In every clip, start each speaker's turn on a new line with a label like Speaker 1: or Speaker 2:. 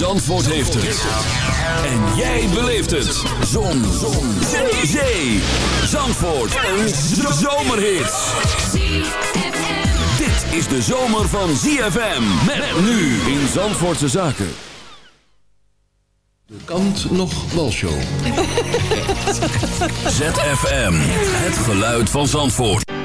Speaker 1: Zandvoort heeft het. En jij beleeft het. Zon. Zon. Zee. Zee. Zandvoort. Een zomerhit. Dit is de zomer van ZFM. Met nu in Zandvoortse Zaken.
Speaker 2: De kant nog walshow.
Speaker 1: ZFM. Het geluid van Zandvoort.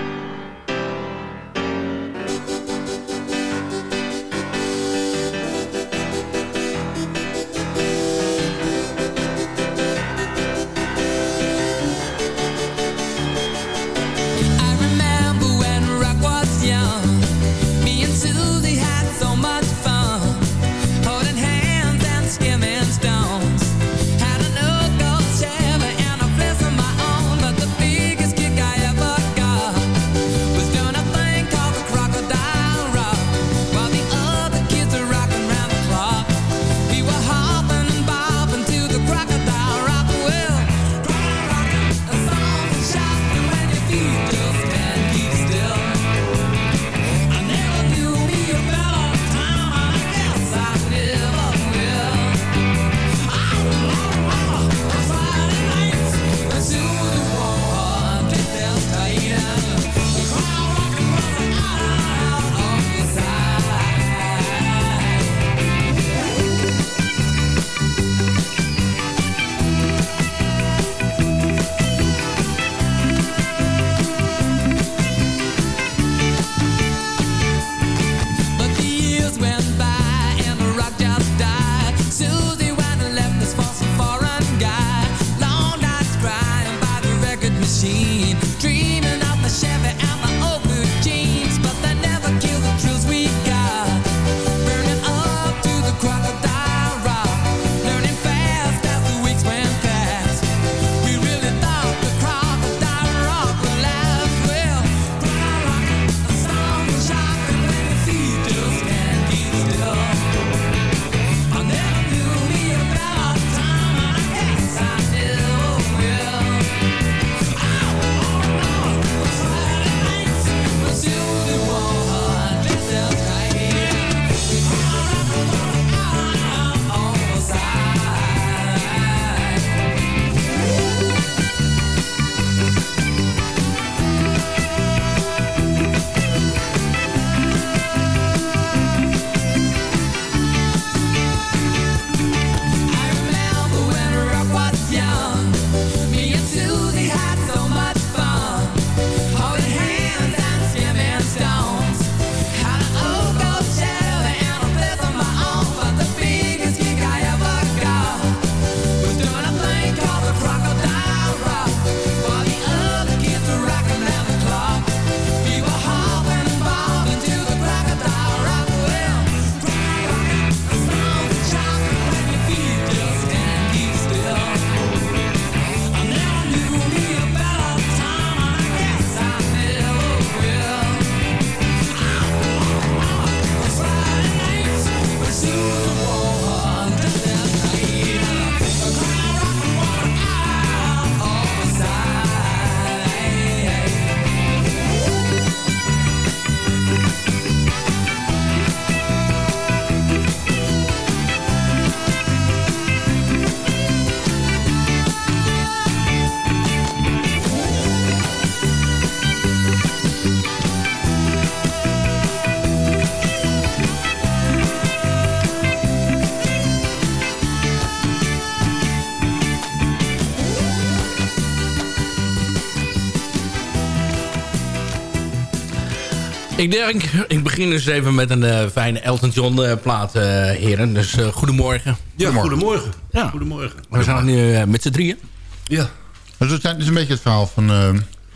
Speaker 3: Ik denk, ik begin dus even met een eh, fijne Elton John eh, plaat, eh, heren. Dus eh, goedemorgen.
Speaker 2: Ja, goedemorgen.
Speaker 3: Ja.
Speaker 2: Goedemorgen.
Speaker 3: We zijn nu met z'n drieën.
Speaker 2: Ja.
Speaker 4: Dus het is een beetje het verhaal van eh,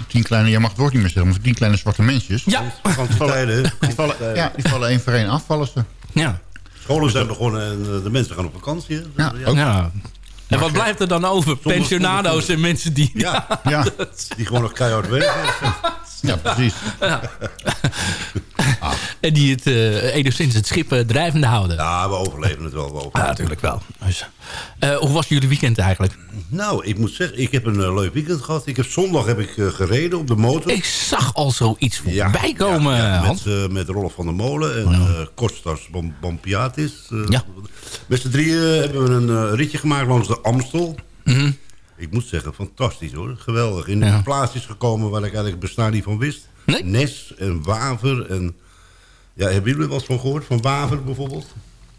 Speaker 4: tien kleine, je mag het woord niet meer zeggen, maar tien kleine zwarte mensjes.
Speaker 3: Ja.
Speaker 2: Van die
Speaker 4: vallen, ja, die vallen één voor één af, vallen ze.
Speaker 3: ja.
Speaker 2: Scholen zijn begonnen en de mensen gaan op vakantie.
Speaker 4: Ja.
Speaker 3: En wat blijft er dan over? Pensionado's en mensen die...
Speaker 2: Ja,
Speaker 4: Ja,
Speaker 2: die gewoon nog keihard werken.
Speaker 4: ja, precies.
Speaker 3: En die het eh, enigszins het schip eh, drijvende houden. Ja,
Speaker 2: Ja, we overleven het wel. We overleven.
Speaker 3: natuurlijk wel. Dus, eh, hoe was jullie weekend eigenlijk?
Speaker 2: Nou, ik moet zeggen, ik heb een leuk weekend gehad. Ik heb, zondag heb ik gereden op de motor.
Speaker 3: Ik zag al zoiets voorbij komen,
Speaker 2: ja, ja, met, met Rolf van der Molen en eh Kostas Bom- Bompiatis.
Speaker 3: Ja.
Speaker 2: Met z'n drieën hebben we een ritje gemaakt langs de Amstel.
Speaker 3: Mhm.
Speaker 2: Ik moet zeggen, fantastisch hoor. Geweldig. In
Speaker 3: Ja.
Speaker 2: plaatsjes gekomen waar ik eigenlijk het bestaan niet van wist.
Speaker 3: Nee?
Speaker 2: Nes en Waver. En, ja, hebben jullie er wel eens van gehoord? Van Waver bijvoorbeeld?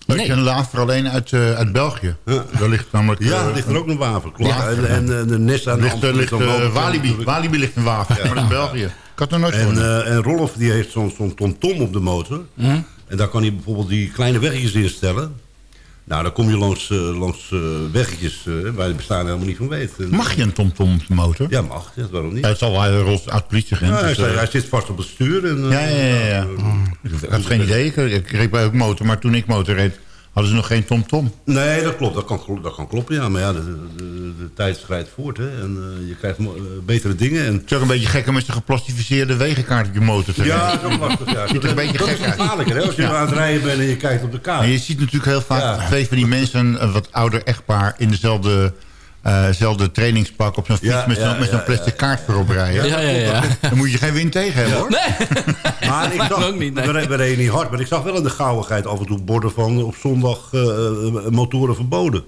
Speaker 4: Ik
Speaker 3: Nee.
Speaker 4: ken Laver alleen uit, eh, uit België.
Speaker 2: Ja.
Speaker 4: Daar ligt namelijk...
Speaker 2: Ja,
Speaker 4: eh,
Speaker 2: er ligt er ook een Waver, klopt.
Speaker 4: Ja.
Speaker 2: En, en, eh, de Nes aan de
Speaker 4: ligt, er ligt eh, Walibi. Walibi ligt in Waver, maar in België. Ik had er nooit
Speaker 2: En, eh, en Rolf die heeft zo'n zo'n tom-tom op de motor. En daar kan hij bijvoorbeeld die kleine weggetjes instellen. Nou, dan kom je langs, eh, langs eh, weggetjes eh, waar je bestaan helemaal niet van weet.
Speaker 4: Mag je een tomtom motor?
Speaker 2: Ja, mag. Ja, waarom niet?
Speaker 4: Het zal wel een rots uit politieagent.
Speaker 2: Ja, hij,
Speaker 4: dus,
Speaker 2: hij zit vast op het stuur. En,
Speaker 4: ja, ja, ja. ja. Ik had geen idee. Ik, ik reed bij ook motor, maar toen ik motor reed, hadden ze nog geen tomtom.
Speaker 2: Nee, dat klopt. Dat kan, dat kan kloppen, ja. Maar ja, de, de, de, tijd schrijdt voort, hè. En eh, je krijgt eh, betere dingen. En,
Speaker 4: Het is ook een beetje gek om met een geplastificeerde wegenkaart op je motor te
Speaker 2: ja, dat is ook lastig, ja.
Speaker 4: Ziet er een beetje
Speaker 2: dat
Speaker 4: gek
Speaker 2: is gevaarlijker, hè. Als je
Speaker 4: Ja.
Speaker 2: aan het rijden bent en je kijkt op de kaart.
Speaker 4: En je ziet natuurlijk heel vaak
Speaker 2: Ja.
Speaker 4: twee van die mensen, een wat ouder echtpaar, in dezelfde, eh, dezelfde trainingspak op zo'n fiets
Speaker 2: Ja,
Speaker 4: met zo'n
Speaker 2: ja, ja,
Speaker 4: plastic kaart voorop rijden.
Speaker 3: Ja, ja, ja.
Speaker 4: Dan moet je geen wind tegen hebben hoor.
Speaker 3: Nee,
Speaker 2: Maar ik zag,
Speaker 3: ook niet, nee.
Speaker 2: we, re- we reden niet hard, maar ik zag wel in de gauwigheid af en toe borden van op zondag eh, eh, motoren verboden.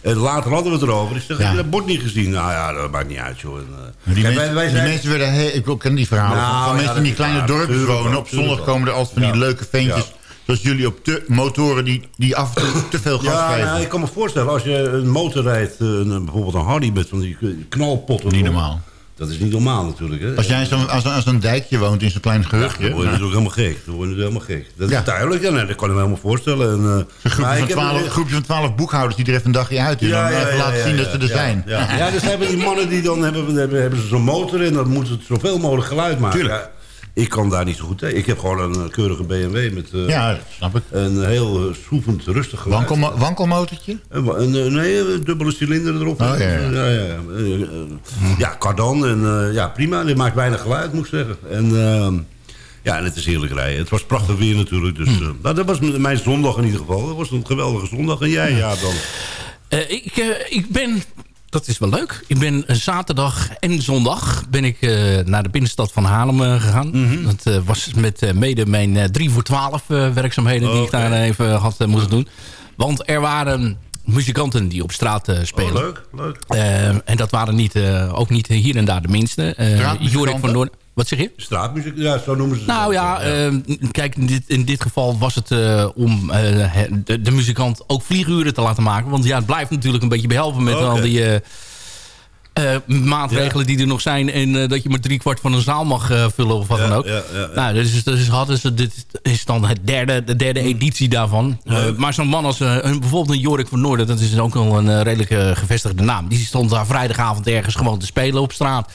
Speaker 2: En later hadden we het erover. Ik zeg,
Speaker 4: Ja.
Speaker 2: heb je dat bord niet gezien? Nou ja, dat maakt niet uit, joh. En,
Speaker 4: Die,
Speaker 2: kijk,
Speaker 4: mensen,
Speaker 2: wij, wij
Speaker 4: die
Speaker 2: zijn-
Speaker 4: mensen werden heel, ik ken die verhalen
Speaker 2: Nou,
Speaker 4: van,
Speaker 2: ja,
Speaker 4: mensen in die kleine
Speaker 2: Tuurlijk
Speaker 4: wonen. Op zondag komen er altijd van die leuke ventjes.
Speaker 2: Ja.
Speaker 4: Zoals jullie op te, motoren die, die af en toe te veel gas
Speaker 2: Ja,
Speaker 4: geven.
Speaker 2: nou, ik kan me voorstellen, als je een motor rijdt, eh, een, bijvoorbeeld een Hardy met van die knalpotten.
Speaker 4: Niet normaal.
Speaker 2: Dat is niet normaal natuurlijk. Hè?
Speaker 4: Als jij in zo'n- als, een- als een dijkje woont in zo'n klein
Speaker 2: dan
Speaker 4: gehuchtje.
Speaker 2: word je
Speaker 4: nou,
Speaker 2: natuurlijk helemaal gek. Dan word je helemaal gek. Dat
Speaker 4: Ja.
Speaker 2: is duidelijk, ja, nee, dat kan ik me helemaal voorstellen. En, eh,
Speaker 4: een
Speaker 2: maar
Speaker 4: groepje van,
Speaker 2: heb-
Speaker 4: 12, groepje van 12 boekhouders die er even een dagje uit is.
Speaker 2: Ja, ja,
Speaker 4: even
Speaker 2: ja,
Speaker 4: laten
Speaker 2: ja,
Speaker 4: zien
Speaker 2: ja,
Speaker 4: dat ze er
Speaker 2: ja,
Speaker 4: zijn.
Speaker 2: Ja, ja, dus hebben die mannen die dan hebben, hebben, hebben ze zo'n motor en dan moet het zoveel mogelijk geluid maken.
Speaker 4: Tuurlijk.
Speaker 2: Ik kan daar niet zo goed tegen. Ik heb gewoon een eh, keurige BMW met eh,
Speaker 4: Ja, snap ik.
Speaker 2: een heel eh, soepend, rustig geluid.
Speaker 4: Wankelmo wankelmotortje?
Speaker 2: Een, nee, een dubbele cilinder erop.
Speaker 4: Oh, ja, ja.
Speaker 2: ja, ja, ja. Ja, cardan en eh, ja, prima. Dit maakt weinig geluid, moet ik zeggen. En ehm, ja, en het is heerlijk rijden. Het was prachtig weer natuurlijk. Dus, eh, nou, dat was mijn zondag in ieder geval. Dat was een geweldige zondag. En jij, ja, dan?
Speaker 3: Eh, ik, ik ben... Dat is wel leuk. Ik ben eh, zaterdag en zondag ben ik eh, naar de binnenstad van Haarlem eh, gegaan.
Speaker 2: Mhm.
Speaker 3: Dat was met mede mijn eh, 3 voor 12 eh, werkzaamheden die ik daar even had moeten doen. Want er waren muzikanten die op straat eh, spelen.
Speaker 2: Oh, leuk, leuk.
Speaker 3: En dat waren niet, ook niet hier en daar de minste. Jorik van Noorden. Wat zeg je?
Speaker 2: Straatmuziek, ja, zo noemen ze het.
Speaker 3: Nou ja, eh, kijk, in dit, in dit geval was het eh, om eh, de, de muzikant ook vlieguren te laten maken. Want ja, het blijft natuurlijk een beetje behelpen met al die maatregelen die er nog zijn. En dat je maar driekwart van een zaal mag vullen of wat
Speaker 2: Ja,
Speaker 3: dan ook. Nou, dus, dus hadden ze, dit is dan het derde, de derde editie daarvan. Maar zo'n man als een- bijvoorbeeld een Jorik van Noorden, dat is ook wel een redelijk gevestigde naam. Die stond daar vrijdagavond ergens gewoon te spelen op straat.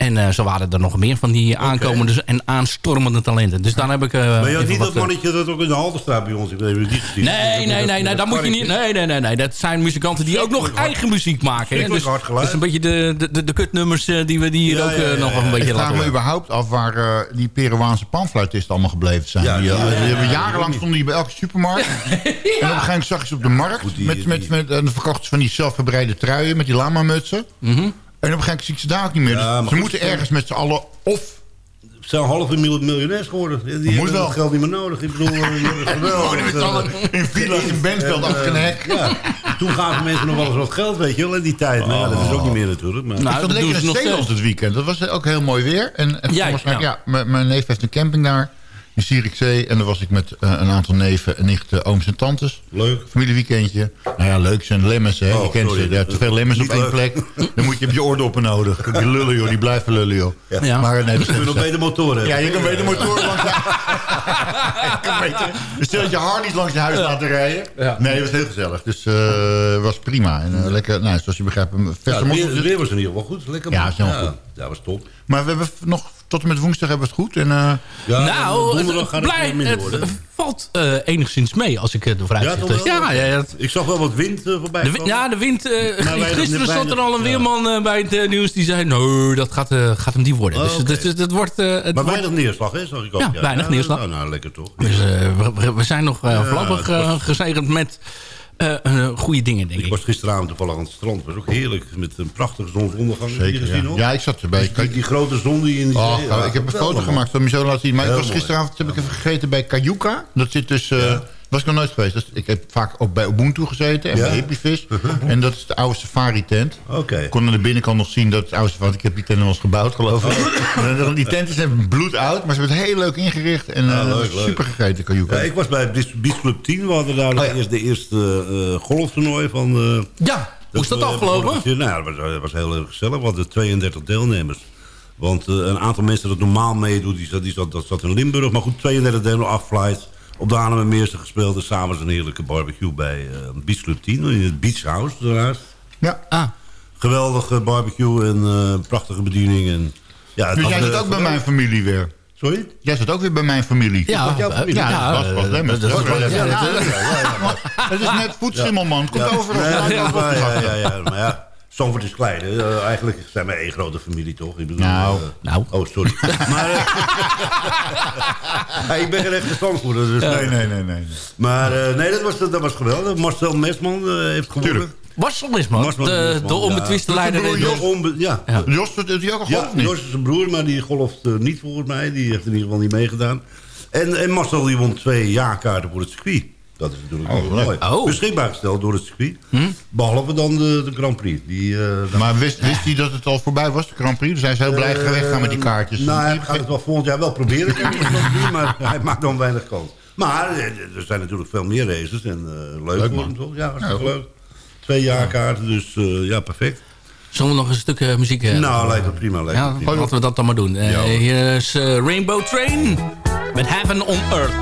Speaker 3: En eh, zo waren er nog meer van die aankomende en aanstormende talenten. Dus daar heb ik... eh,
Speaker 2: Maar je had niet dat
Speaker 3: eh,
Speaker 2: mannetje dat ook in de Halterstraat bij ons... Ik weet niet gezien.
Speaker 3: Nee, nee, nee, nee, dat moet je niet. Nee, nee, nee, nee. Dat zijn muzikanten die ook nog eigen muziek maken. hè. Dus
Speaker 2: hard geluid.
Speaker 3: dat is een beetje de, de, de, kutnummers die we die hier
Speaker 2: Ja,
Speaker 3: ook
Speaker 2: ja, ja,
Speaker 3: nog een
Speaker 2: ja.
Speaker 3: beetje
Speaker 4: Ik vraag
Speaker 3: laten
Speaker 4: me überhaupt af waar die Peruaanse panfluitisten allemaal gebleven zijn.
Speaker 2: Ja,
Speaker 4: die, hebben jarenlang
Speaker 2: ja.
Speaker 4: stonden die bij elke supermarkt. En op een gegeven moment zag je ze op de markt. Met, met, met, en dan verkochten ze van die zelfgebreide truien met die lama-mutsen. En op een gegeven moment zie ik ze daar ook niet meer.
Speaker 2: Ja,
Speaker 4: Dus ze
Speaker 2: goed,
Speaker 4: moeten ergens met z'n allen of
Speaker 2: Ze zijn halve mil- miljonairs geworden. Die
Speaker 4: Moet
Speaker 2: hebben
Speaker 4: wel.
Speaker 2: dat geld niet meer nodig. Ik bedoel, eh, geweldig.
Speaker 4: met allen in villa's in Bentveld achter een hek.
Speaker 2: Ja, toen gaven mensen nog wel eens wat geld, weet je wel, in die tijd. Maar ja, dat is ook niet meer natuurlijk. Maar...
Speaker 3: Nou,
Speaker 4: ik zat
Speaker 3: dat
Speaker 4: lekker
Speaker 3: doen ze
Speaker 4: in
Speaker 3: nog
Speaker 4: Zeeland
Speaker 3: steeds.
Speaker 4: het weekend. Dat was ook heel mooi weer. En, en
Speaker 3: Ja,
Speaker 4: mijn neef heeft een camping daar in Zierikzee. En dan was ik met eh, een aantal neven en nichten, ooms en tantes.
Speaker 2: Leuk.
Speaker 4: Familieweekendje. Nou ja, leuk zijn lemmens, hè.
Speaker 2: Oh,
Speaker 4: je kent
Speaker 2: sorry.
Speaker 4: ze. Ja, te veel lemmens op één plek. Dan moet je op je oordoppen nodig. Die lullen, joh. Die blijven lullen, joh.
Speaker 3: Ja.
Speaker 4: Maar nee, dat
Speaker 2: Je kunt nog beter motoren hebben.
Speaker 4: ja, je kan beter motoren langs. Dus stel dat je Harleys langs je huis laten rijden.
Speaker 3: Ja.
Speaker 4: Nee, het was heel gezellig. Dus eh was prima. En, eh, lekker, nou, zoals je begrijpt, een
Speaker 2: Ja, het, weer, het weer was in ieder geval goed. Lekker
Speaker 4: Ja,
Speaker 2: man.
Speaker 4: is helemaal goed.
Speaker 2: Ja, was top.
Speaker 4: Maar we hebben nog tot en met woensdag hebben we het goed. En, eh,
Speaker 2: Ja,
Speaker 3: nou,
Speaker 2: donderdag
Speaker 3: het,
Speaker 2: gaat
Speaker 3: blij,
Speaker 2: het minder
Speaker 3: het
Speaker 2: worden.
Speaker 3: valt eh, enigszins mee als ik het de
Speaker 2: Ja,
Speaker 3: vooruitzicht ja, ja, het-
Speaker 2: Ik zag wel wat wind eh, voorbij
Speaker 3: de, wi-
Speaker 2: komen.
Speaker 3: ja, de wind. eh, gisteren zat er al een
Speaker 2: ja.
Speaker 3: weerman eh, bij het nieuws die zei: Nee, dat gaat, eh, gaat hem niet worden.
Speaker 2: Oh,
Speaker 3: dus dus- dus dat wordt. eh, het
Speaker 2: Maar
Speaker 3: wordt
Speaker 2: weinig neerslag, hè? Zag ik ook.
Speaker 3: Ja, weinig neerslag.
Speaker 2: Nou, nou, lekker toch.
Speaker 3: dus, eh, we, we- zijn nog voorlopig eh, gezegend met eh, eh, goede dingen, denk
Speaker 2: Ik
Speaker 3: ik.
Speaker 2: was gisteravond toevallig aan het strand. Het was ook heerlijk. Met een prachtige zonsondergang.
Speaker 4: Zeker, ja.
Speaker 2: hoor?
Speaker 4: ja, ik zat erbij.
Speaker 2: Die, die grote zon die in die
Speaker 4: Oh,
Speaker 2: zee- ja,
Speaker 4: ik heb een foto gemaakt, dat je zo laten zien. Maar ik was gisteravond heb ik even gegeten bij Kajuka. Dat zit dus... eh, was ik nog nooit geweest. Dus ik heb vaak ook bij Ubuntu gezeten en
Speaker 2: Ja.
Speaker 4: bij Hippievis. En dat is de oude safari-tent.
Speaker 2: Oké.
Speaker 4: Ik kon aan de binnenkant nog zien dat het oude safari... Ik heb die tent nog eens gebouwd, geloof ik. En Die tent is even bloedoud, maar ze hebben het heel leuk ingericht. En eh,
Speaker 2: leuk, leuk.
Speaker 4: super gegeten, Kajuka.
Speaker 2: Ja, ik was bij Beach Club 10. We hadden daar
Speaker 4: Oh, ja.
Speaker 2: eerst de eerste eh, golftoernooi van... eh,
Speaker 3: Ja, hoe is dat afgelopen?
Speaker 2: Nou, dat was, dat was heel erg gezellig. We hadden 32 deelnemers. Want een aantal mensen dat normaal meedoet, die zat, die zat, dat zat in Limburg. Maar goed, 32 deelnemers, 8 flights. Op de Haarlemmermeerse gespeeld. En s'avonds een heerlijke barbecue bij eh, Beach Club 10. In het Beach House daarnaast.
Speaker 4: Ja.
Speaker 3: Ah,
Speaker 2: Geweldige barbecue en eh, prachtige bediening. En, ja, het
Speaker 4: Dus jij zit
Speaker 2: eh,
Speaker 4: ook bij mijn familie weer.
Speaker 2: Sorry?
Speaker 4: Jij zit ook weer bij mijn familie.
Speaker 3: ja,
Speaker 2: jouw familie?
Speaker 3: ja,
Speaker 4: Ja, dat was pas Lemmens.
Speaker 3: dat is
Speaker 4: net voedschimmelman. Komt overal. Ja, ja, ja.
Speaker 2: Zandvoort is klein. Eh, eigenlijk zijn we één grote familie, toch? Ik bedoel,
Speaker 4: Nou.
Speaker 2: eh,
Speaker 3: Nou.
Speaker 2: Oh, sorry. maar, ja, ik ben geen echte Zandvoorter. Dus,
Speaker 4: Nee, nee, nee, nee.
Speaker 2: Maar eh, nee, dat was, dat was geweldig. Marcel Mesman heeft gewonnen.
Speaker 4: Tuurlijk.
Speaker 3: Marcel Wisman,
Speaker 2: Marcel
Speaker 3: de, de onbetwiste
Speaker 2: ja.
Speaker 3: leider.
Speaker 4: Broer
Speaker 3: in-
Speaker 4: Jos.
Speaker 2: De onbe- ja.
Speaker 3: Ja.
Speaker 4: Jos, ook al
Speaker 2: Ja,
Speaker 4: golf of niet?
Speaker 2: Jos is zijn broer, maar die golft niet volgens mij. Die heeft in ieder geval niet meegedaan. En, en Marcel die won twee jaarkaarten voor het circuit. Dat is natuurlijk
Speaker 4: Oh,
Speaker 2: mooi.
Speaker 3: Oh.
Speaker 2: Beschikbaar gesteld door het circuit. Behalve dan de, de Grand Prix. Die, eh,
Speaker 4: Maar wist, wist hij dat het al voorbij was, de Grand Prix? Dus hij is heel blij weggaan met die kaartjes.
Speaker 2: Nou, hij gaat het wel volgend jaar wel proberen. maar hij maakt dan weinig kans. Maar eh, er zijn natuurlijk veel meer races. En eh, leuk,
Speaker 4: man.
Speaker 2: toch? Ja, hartstikke
Speaker 4: Ja,
Speaker 2: leuk. Twee jaarkaarten, dus eh, ja, perfect.
Speaker 3: Zullen we nog een stuk eh, muziek hebben?
Speaker 2: Nou, lijkt me prima. Lijkt
Speaker 3: Ja,
Speaker 2: prima.
Speaker 3: laten we dat dan maar doen. Eh, hier is eh, Rainbow Train met Heaven on Earth.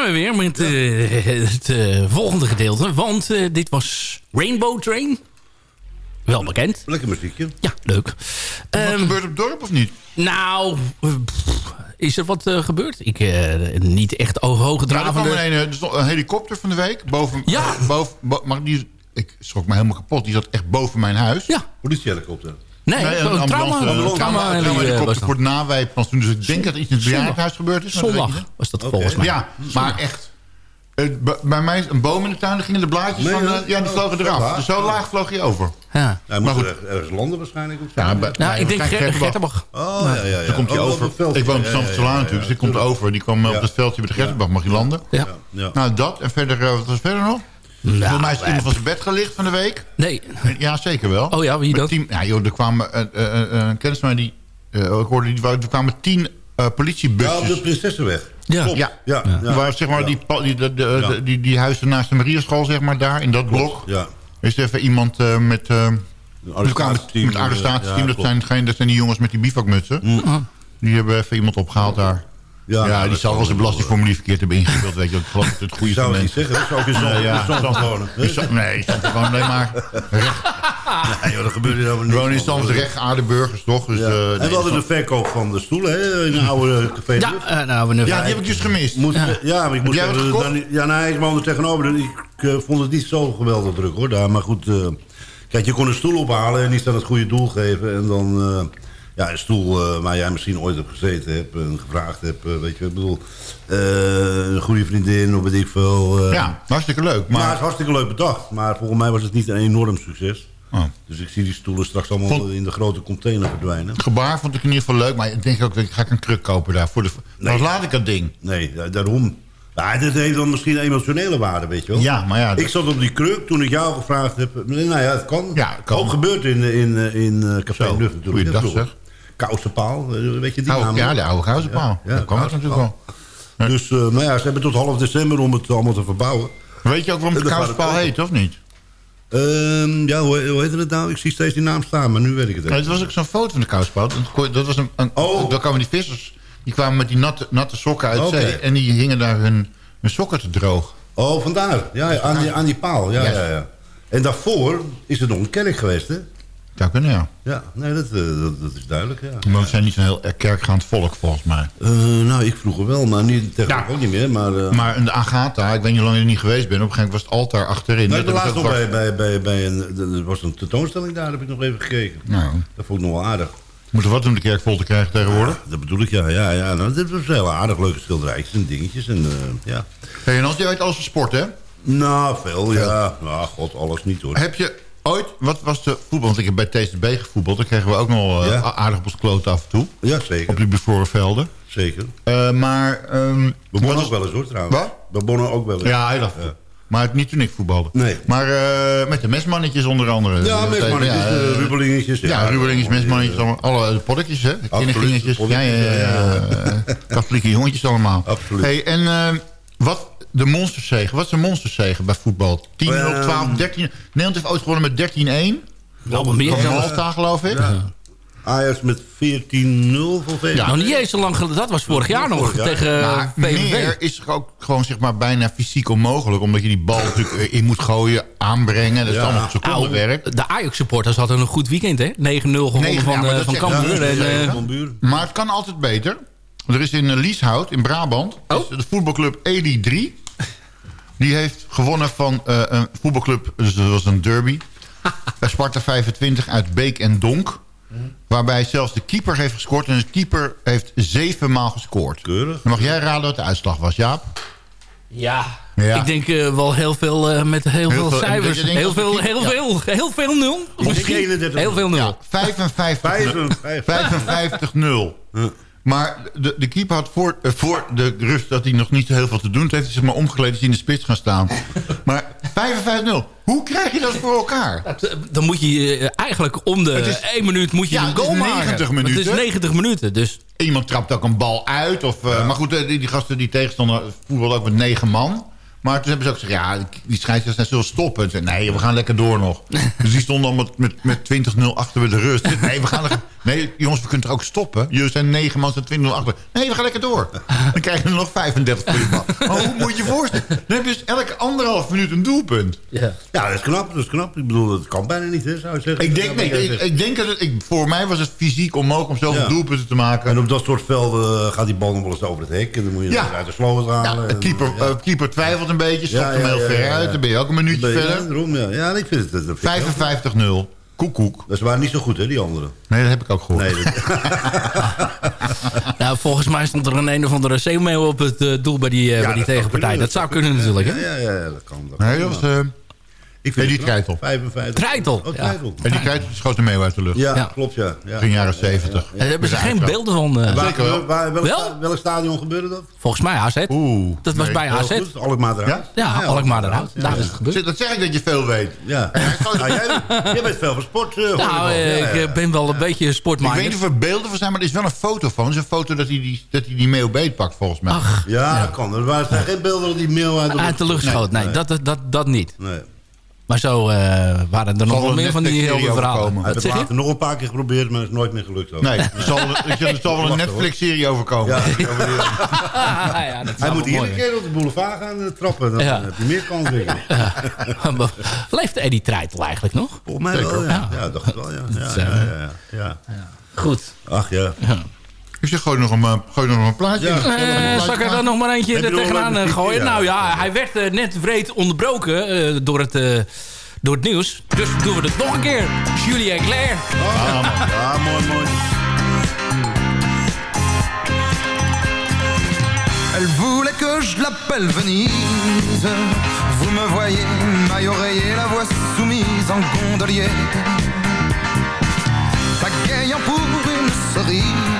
Speaker 3: Zijn we weer met eh, het eh, volgende gedeelte. Want eh, dit was Rainbow Train. Wel bekend.
Speaker 2: Lekker muziekje.
Speaker 3: Ja, leuk.
Speaker 4: Wat
Speaker 3: Ehm,
Speaker 4: gebeurt op het dorp of niet?
Speaker 3: nou, pff, is er wat gebeurd? Ik, niet echt hoge
Speaker 4: Nou, er kwam een, een helikopter van de week. Boven,
Speaker 3: Ja.
Speaker 4: boven, bo- maar die, ik schrok me helemaal kapot. Die zat echt boven mijn huis.
Speaker 3: Ja,
Speaker 2: Politiehelikopter.
Speaker 3: Nee,
Speaker 4: Nee,
Speaker 3: een
Speaker 4: een
Speaker 3: trauma,
Speaker 4: een
Speaker 3: trauma,
Speaker 4: trauma-
Speaker 3: eh,
Speaker 4: het nawijpans. Dus ik denk dat iets in het bejaardenhuis gebeurd is.
Speaker 3: Zondag was dat volgens mij.
Speaker 4: Ja, maar echt. eh, bij mij is een boom in de tuin, daar gingen de blaadjes
Speaker 2: Nee,
Speaker 4: van... eh, ja, die
Speaker 2: Oh,
Speaker 4: vlogen eraf. Dus zo laag vloog je over.
Speaker 3: Ja.
Speaker 2: Ja, hij
Speaker 4: Maar goed.
Speaker 2: er ergens landen waarschijnlijk. Of zo.
Speaker 4: Ja, bij-
Speaker 3: Nou, ik denk
Speaker 4: Gertenbach.
Speaker 2: Oh, ja, ja, ja.
Speaker 4: Dan komt hij
Speaker 2: Oh,
Speaker 4: over.
Speaker 2: veld.
Speaker 4: Ik woon
Speaker 2: ja, ja,
Speaker 4: natuurlijk, dus komt
Speaker 2: tuurlijk.
Speaker 4: over. Die kwam op het veldje bij de Gertenbach, mag je landen.
Speaker 3: Ja.
Speaker 2: Ja.
Speaker 4: Nou, dat. En verder, eh, wat was verder nog? Volgens mij is iemand van zijn bed gelicht van de week.
Speaker 3: Nee.
Speaker 4: Ja, zeker wel.
Speaker 3: Oh ja, wie dat?
Speaker 4: Tien, ja, joh, er kwamen... eh, eh, eh, een kennis van mij die... eh, ik hoorde, die, er kwamen tien eh,
Speaker 2: Ja, op de Prinsessenweg.
Speaker 3: Ja.
Speaker 2: Klopt.
Speaker 4: Ja.
Speaker 2: ja. ja.
Speaker 4: Waar zeg maar
Speaker 2: Ja.
Speaker 4: die, die, de, de,
Speaker 2: Ja.
Speaker 4: de- die, die huizen naast de Mariaschool, zeg maar, daar in dat blok.
Speaker 2: Ja.
Speaker 4: Is er even iemand eh, met... eh
Speaker 2: arrestatieteam,
Speaker 4: met arrestatieteam.
Speaker 2: ja,
Speaker 4: dat, zijn, geen- dat zijn die jongens met die bivakmutsen. Die hebben even iemand opgehaald daar. Ja,
Speaker 2: nou,
Speaker 4: die zal wel zijn belastingformulier verkeerd hebben ingevuld. Weet je, ik geloof dat het goede
Speaker 2: Ik zou het
Speaker 4: van
Speaker 2: niet zeggen. Dat zou ook in
Speaker 4: Nee, ja,
Speaker 2: wonen.
Speaker 4: Die Nee, die zat gewoon alleen maar...
Speaker 2: Nee, joh, dat gebeurt hier helemaal
Speaker 4: We
Speaker 2: niet.
Speaker 4: wonen in Zand recht aarde burgers, toch? Dus,
Speaker 2: Ja.
Speaker 4: eh,
Speaker 2: en we hadden de verkoop van de stoelen hè, in een oude café.
Speaker 3: Ja, eh, nou,
Speaker 4: ja, die heb ik dus gemist.
Speaker 2: Moest, ja. maar ik moest
Speaker 4: jij gekocht?
Speaker 2: dan- ja, nee, ik woonde tegenover. dus Ik eh, vond het niet zo geweldig druk hoor. Daar, maar goed, eh, kijk, je kon een stoel ophalen en iets aan het goede doel geven. En dan, eh, ja, een stoel eh, waar jij misschien ooit op gezeten hebt en gevraagd hebt. eh, weet je, wat ik bedoel, eh, een goede vriendin of weet ik veel.
Speaker 4: Ja, hartstikke leuk.
Speaker 2: Maar, het is hartstikke leuk bedacht. Maar volgens mij was het niet een enorm succes.
Speaker 4: Oh.
Speaker 2: Dus ik zie die stoelen straks allemaal
Speaker 4: Vond-
Speaker 2: in de grote container verdwijnen.
Speaker 4: het gebaar vond ik in ieder geval leuk. Maar ik denk ook, dat ik ga ik een kruk kopen daar. Voor de,
Speaker 2: Nee.
Speaker 4: Dan laat ik dat ding.
Speaker 2: Nee, da- daarom. Ja, dit heeft dan misschien een emotionele waarde, weet je wel.
Speaker 4: Ja, maar ja,
Speaker 2: Ik zat op die kruk toen ik jou gevraagd heb. Nou ja, het kan.
Speaker 4: Ja, het kan.
Speaker 2: Ook gebeurt in, in, in eh, Café Nuff natuurlijk.
Speaker 4: goeiedag, zeg.
Speaker 2: Kousenpaal, eh, weet je die
Speaker 4: Oude-
Speaker 2: naam?
Speaker 4: ja, de oude Gouzenpaal.
Speaker 2: Ja, ja,
Speaker 4: dat kwam het natuurlijk wel.
Speaker 2: Dus eh, nou ja, ze hebben tot half december om het allemaal te verbouwen.
Speaker 4: Weet je ook waarom Gouzenpaal
Speaker 2: het
Speaker 4: heet, of niet?
Speaker 2: Ehm, ja, hoe, hoe heet het nou? Ik zie steeds die naam staan, maar nu weet ik het
Speaker 4: het was ook zo'n foto van de Gouzenpaal. Dat was een, een,
Speaker 2: Oh.
Speaker 4: Daar kwamen die vissers. Die kwamen met die natte, natte sokken uit zee. En die hingen daar hun, hun sokken te droog.
Speaker 2: Oh, vandaar. Ja, ja, aan, die, aan die paal. Ja, ja, ja. En daarvoor is het nog een kerk geweest, hè?
Speaker 4: Zou kunnen, ja.
Speaker 2: Ja, nee, dat, eh, dat, dat is duidelijk, ja.
Speaker 4: Maar we zijn niet zo'n heel kerkgaand volk, volgens mij.
Speaker 2: Eh, nou, ik vroeger wel, maar niet, tegenwoordig
Speaker 4: Ja.
Speaker 2: ook niet meer. Maar, eh,
Speaker 4: Maar in de Agatha, ik weet niet hoe lang je er niet geweest bent. Op een gegeven moment was het altaar achterin.
Speaker 2: nou, ik ben laatst nog bij, bij, bij, bij een, er was een tentoonstelling daar, heb ik nog even gekeken.
Speaker 4: Nou,
Speaker 2: Dat vond ik nog wel aardig.
Speaker 4: moeten we wat om de kerk vol te krijgen tegenwoordig?
Speaker 2: Dat bedoel ik, ja. ja, ja nou, dit was heel aardig, leuke schilderijtjes en dingetjes. En, ja.
Speaker 4: Hey, en als je weet alles van sport, hè?
Speaker 2: Nou, veel, ja. Nou, god, alles niet hoor.
Speaker 4: Heb je ooit, wat was de voetbal? Want ik heb bij TSB gevoetbald. Daar kregen we ook nog eh,
Speaker 2: Ja.
Speaker 4: aardig op ons kloot af en toe.
Speaker 2: Ja,
Speaker 4: Op
Speaker 2: zeker.
Speaker 4: die bevroren velden.
Speaker 2: Zeker.
Speaker 4: Eh, maar... ehm,
Speaker 2: We
Speaker 4: wat
Speaker 2: bonnen
Speaker 4: is-
Speaker 2: ook wel eens hoor, trouwens.
Speaker 4: Wat?
Speaker 2: We bonnen ook wel eens.
Speaker 4: Ja, heel.
Speaker 2: Ja.
Speaker 4: Maar niet toen ik voetbalde.
Speaker 2: Nee.
Speaker 4: Maar eh, met de mesmannetjes onder andere.
Speaker 2: Ja, mesmannetjes,
Speaker 4: ja,
Speaker 2: rubbelingetjes.
Speaker 4: Ja, rubbelingetjes, mesmannetjes, allemaal, alle hè? De kindergingetjes. Ja, ja, ja. ja, eh, Katholieke jongetjes allemaal.
Speaker 2: Absoluut.
Speaker 4: Hey, en eh, wat, de monsterzegen. Wat is een monsterzegen bij voetbal? 10-0,
Speaker 2: Ehm,
Speaker 4: 12, 13. Nederland heeft ooit gewonnen met 13-1.
Speaker 3: Wel meer.
Speaker 4: Malta, geloof ik.
Speaker 2: Ajax met 14-0 voor VVV.
Speaker 4: Ja.
Speaker 3: Nou, niet eens zo lang geleden. Dat was vorig jaar nog
Speaker 2: Vorig jaar.
Speaker 3: tegen
Speaker 4: Maar
Speaker 3: VVV.
Speaker 4: meer is ook gewoon zeg maar, bijna fysiek onmogelijk. Omdat je die bal natuurlijk eh, in moet gooien, aanbrengen. Dat is
Speaker 2: Ja.
Speaker 4: allemaal
Speaker 3: Nou,
Speaker 4: secondenwerk.
Speaker 3: de Ajax-supporters hadden een goed weekend, hè? 9-0 gewonnen van,
Speaker 4: ja, maar
Speaker 3: eh,
Speaker 4: dat
Speaker 3: van Cambuur.
Speaker 2: Ja,
Speaker 3: en,
Speaker 2: ja,
Speaker 3: eh,
Speaker 2: van Buur.
Speaker 4: Maar het kan altijd beter. Er is in eh, Lieshout, in Brabant,
Speaker 3: Oh.
Speaker 4: is de voetbalclub Edi 3. Die heeft gewonnen van eh, een voetbalclub, dus dat was een derby. Bij Sparta 25 uit Beek en Donk. Waarbij zelfs de keeper heeft gescoord. En de keeper heeft zeven maal gescoord.
Speaker 2: Keurig.
Speaker 4: Dan mag jij raden wat de uitslag was, Jaap?
Speaker 3: ja.
Speaker 4: Ja.
Speaker 3: ik denk eh, wel heel veel eh, met heel, veel
Speaker 4: veel-
Speaker 3: cijfers. Heel veel,
Speaker 4: keeper-
Speaker 3: heel,
Speaker 4: ja.
Speaker 3: veel, heel veel nul. Misschien
Speaker 2: 31.
Speaker 3: heel veel nul.
Speaker 4: Ja, 55
Speaker 2: 55.
Speaker 4: 55-0. Maar de, de keeper had voor, eh, voor de rust dat hij nog niet heel veel te doen heeft... hij zich maar omgekleed is in de spits gaan staan. Maar 55-0. Hoe krijg je dat voor elkaar?
Speaker 3: Dan moet je eh, eigenlijk om de
Speaker 4: Het is-
Speaker 3: 1 minuut moet je
Speaker 4: Ja,
Speaker 3: een
Speaker 4: het is
Speaker 3: goal maken.
Speaker 4: 90
Speaker 3: Het is
Speaker 4: minuten.
Speaker 3: 90 minuten, dus...
Speaker 4: Iemand trapt ook een bal uit. Of, eh, Maar goed, die, die gasten die tegenstander voetballen ook met negen man. Maar toen hebben ze ook gezegd, ja, die scheidsrechters zullen stoppen. En zeiden, nee, we gaan lekker door nog. dus die stonden al met, met, met 20-0 achter bij de rust. Nee, we gaan lekker, nee, jongens, we kunnen toch ook stoppen? Jullie zijn 9 man, zijn 20-0 achter. Nee, we gaan lekker door. Dan krijgen we er nog 35 voor je bal. Maar hoe moet je je voorstellen? Dan heb je dus elke anderhalf minuut een doelpunt.
Speaker 3: Ja.
Speaker 2: Ja, dat is knap, dat is knap. Ik bedoel, dat kan bijna niet, hè, zou je zeggen.
Speaker 4: Ik denk, nee,
Speaker 2: Ja,
Speaker 4: ik, ik denk dat het, ik, voor mij was het fysiek onmogelijk om zoveel
Speaker 2: Ja.
Speaker 4: doelpunten te maken.
Speaker 2: En op dat soort velden gaat die bal nog wel eens over het hek. En dan moet je
Speaker 4: Ja.
Speaker 2: uit de sloot
Speaker 4: Ja,
Speaker 2: halen.
Speaker 4: de
Speaker 2: En,
Speaker 4: keeper,
Speaker 2: ja.
Speaker 4: eh, keeper twijfelt een beetje, stopt
Speaker 2: Ja,
Speaker 4: hem
Speaker 2: ja,
Speaker 4: heel
Speaker 2: ja,
Speaker 4: ver uit. Dan ben je ook een minuutje
Speaker 2: Ben je-
Speaker 4: verder.
Speaker 2: Ja, ja. ja, ik vind het... Dat, dat vind ik ook-
Speaker 4: 55-0. Koekoek.
Speaker 2: Dat waren niet zo goed, hè, die anderen.
Speaker 4: Nee, dat heb ik ook gehoord.
Speaker 2: Nee, dat,
Speaker 3: Nou, volgens mij stond er een een of andere zeemeel op het eh, doel bij die, eh, bij die tegenpartij. Dat zou kunnen natuurlijk, hè?
Speaker 2: ja, ja, ja, dat kan. Dat
Speaker 4: Nee, dat was...
Speaker 2: ik
Speaker 4: nee, die
Speaker 2: het knap.
Speaker 4: Krijtel.
Speaker 2: 55.
Speaker 3: Krijtel,
Speaker 2: Oh,
Speaker 3: ja.
Speaker 2: Krijtel.
Speaker 4: en die krijgt schoot een meeuw uit de lucht.
Speaker 2: Ja,
Speaker 3: Ja.
Speaker 2: klopt, ja. ja.
Speaker 4: Begin jaren 70.
Speaker 3: Daar hebben ze geen beelden van. eh,
Speaker 2: Waar,
Speaker 4: Zeker wel.
Speaker 2: waar- welk,
Speaker 3: Wel?
Speaker 2: sta- welk stadion gebeurde dat?
Speaker 3: volgens mij AZ.
Speaker 4: Oeh.
Speaker 3: Dat was
Speaker 4: nee.
Speaker 3: bij AZ.
Speaker 2: goed, Alkmaar eruit.
Speaker 4: Ja?
Speaker 3: Ja, Alkmaar eruit.
Speaker 2: Ja,
Speaker 3: Daar is het gebeurd.
Speaker 4: Zit- Dat zeg ik dat je veel weet.
Speaker 2: Ja. Ja, jij, jij bent veel van sport. eh, ik
Speaker 3: Nou, eh,
Speaker 2: Ja,
Speaker 3: ik
Speaker 2: ja.
Speaker 3: ben wel een beetje
Speaker 4: Ik
Speaker 3: sportminded.
Speaker 4: weet niet of er beelden van zijn, maar er is wel een foto van. Het is een foto dat hij die, dat hij die meeuw beetpakt, volgens mij.
Speaker 3: Ach,
Speaker 2: Ja, dat kan. Er waren zijn geen beelden dat die mail uit de
Speaker 3: de lucht schoot. Nee,
Speaker 2: Nee.
Speaker 3: dat, dat, dat, dat niet.
Speaker 2: Nee.
Speaker 3: Maar zo eh, waren er nog wel
Speaker 4: er
Speaker 3: meer van die hele verhalen.
Speaker 4: overkomen?
Speaker 2: Ik heb
Speaker 3: Wat
Speaker 2: het nog een paar keer geprobeerd, maar het is nooit meer gelukt. ook.
Speaker 4: Nee, er zal, ik zeg, er zal wel een Netflix-serie overkomen.
Speaker 2: Ja,
Speaker 3: ja, dat
Speaker 2: hij moet hier een keer op de boulevard gaan eh, trappen. Dan
Speaker 3: Ja.
Speaker 2: heb je meer kans.
Speaker 3: zijn. Leeft Eddie Treitel eigenlijk nog?
Speaker 2: Volgens mij wel, ja. Ja, dacht ik wel, ja. Ja, ja, ja.
Speaker 3: Goed.
Speaker 2: Ach ja.
Speaker 4: Ik zeg, gooi er nog een, eh, gooi nog een plaatje
Speaker 2: Ja.
Speaker 4: in. Gooi nog een
Speaker 3: Eh,
Speaker 4: plaatje
Speaker 3: zal ik er dan nog maar eentje er tegenaan eh,
Speaker 2: een
Speaker 3: gooien? Nou ja, hij werd net wreed onderbroken door, het, eh, door het nieuws. Dus doen we het nog een keer. Julie en Claire.
Speaker 2: Ja, mooi, mooi.
Speaker 5: Elle voulait que je l'appelle Venise. Vous me voyez, maille oreiller, la voix soumise en gondolier. Pagayant pour une cerise,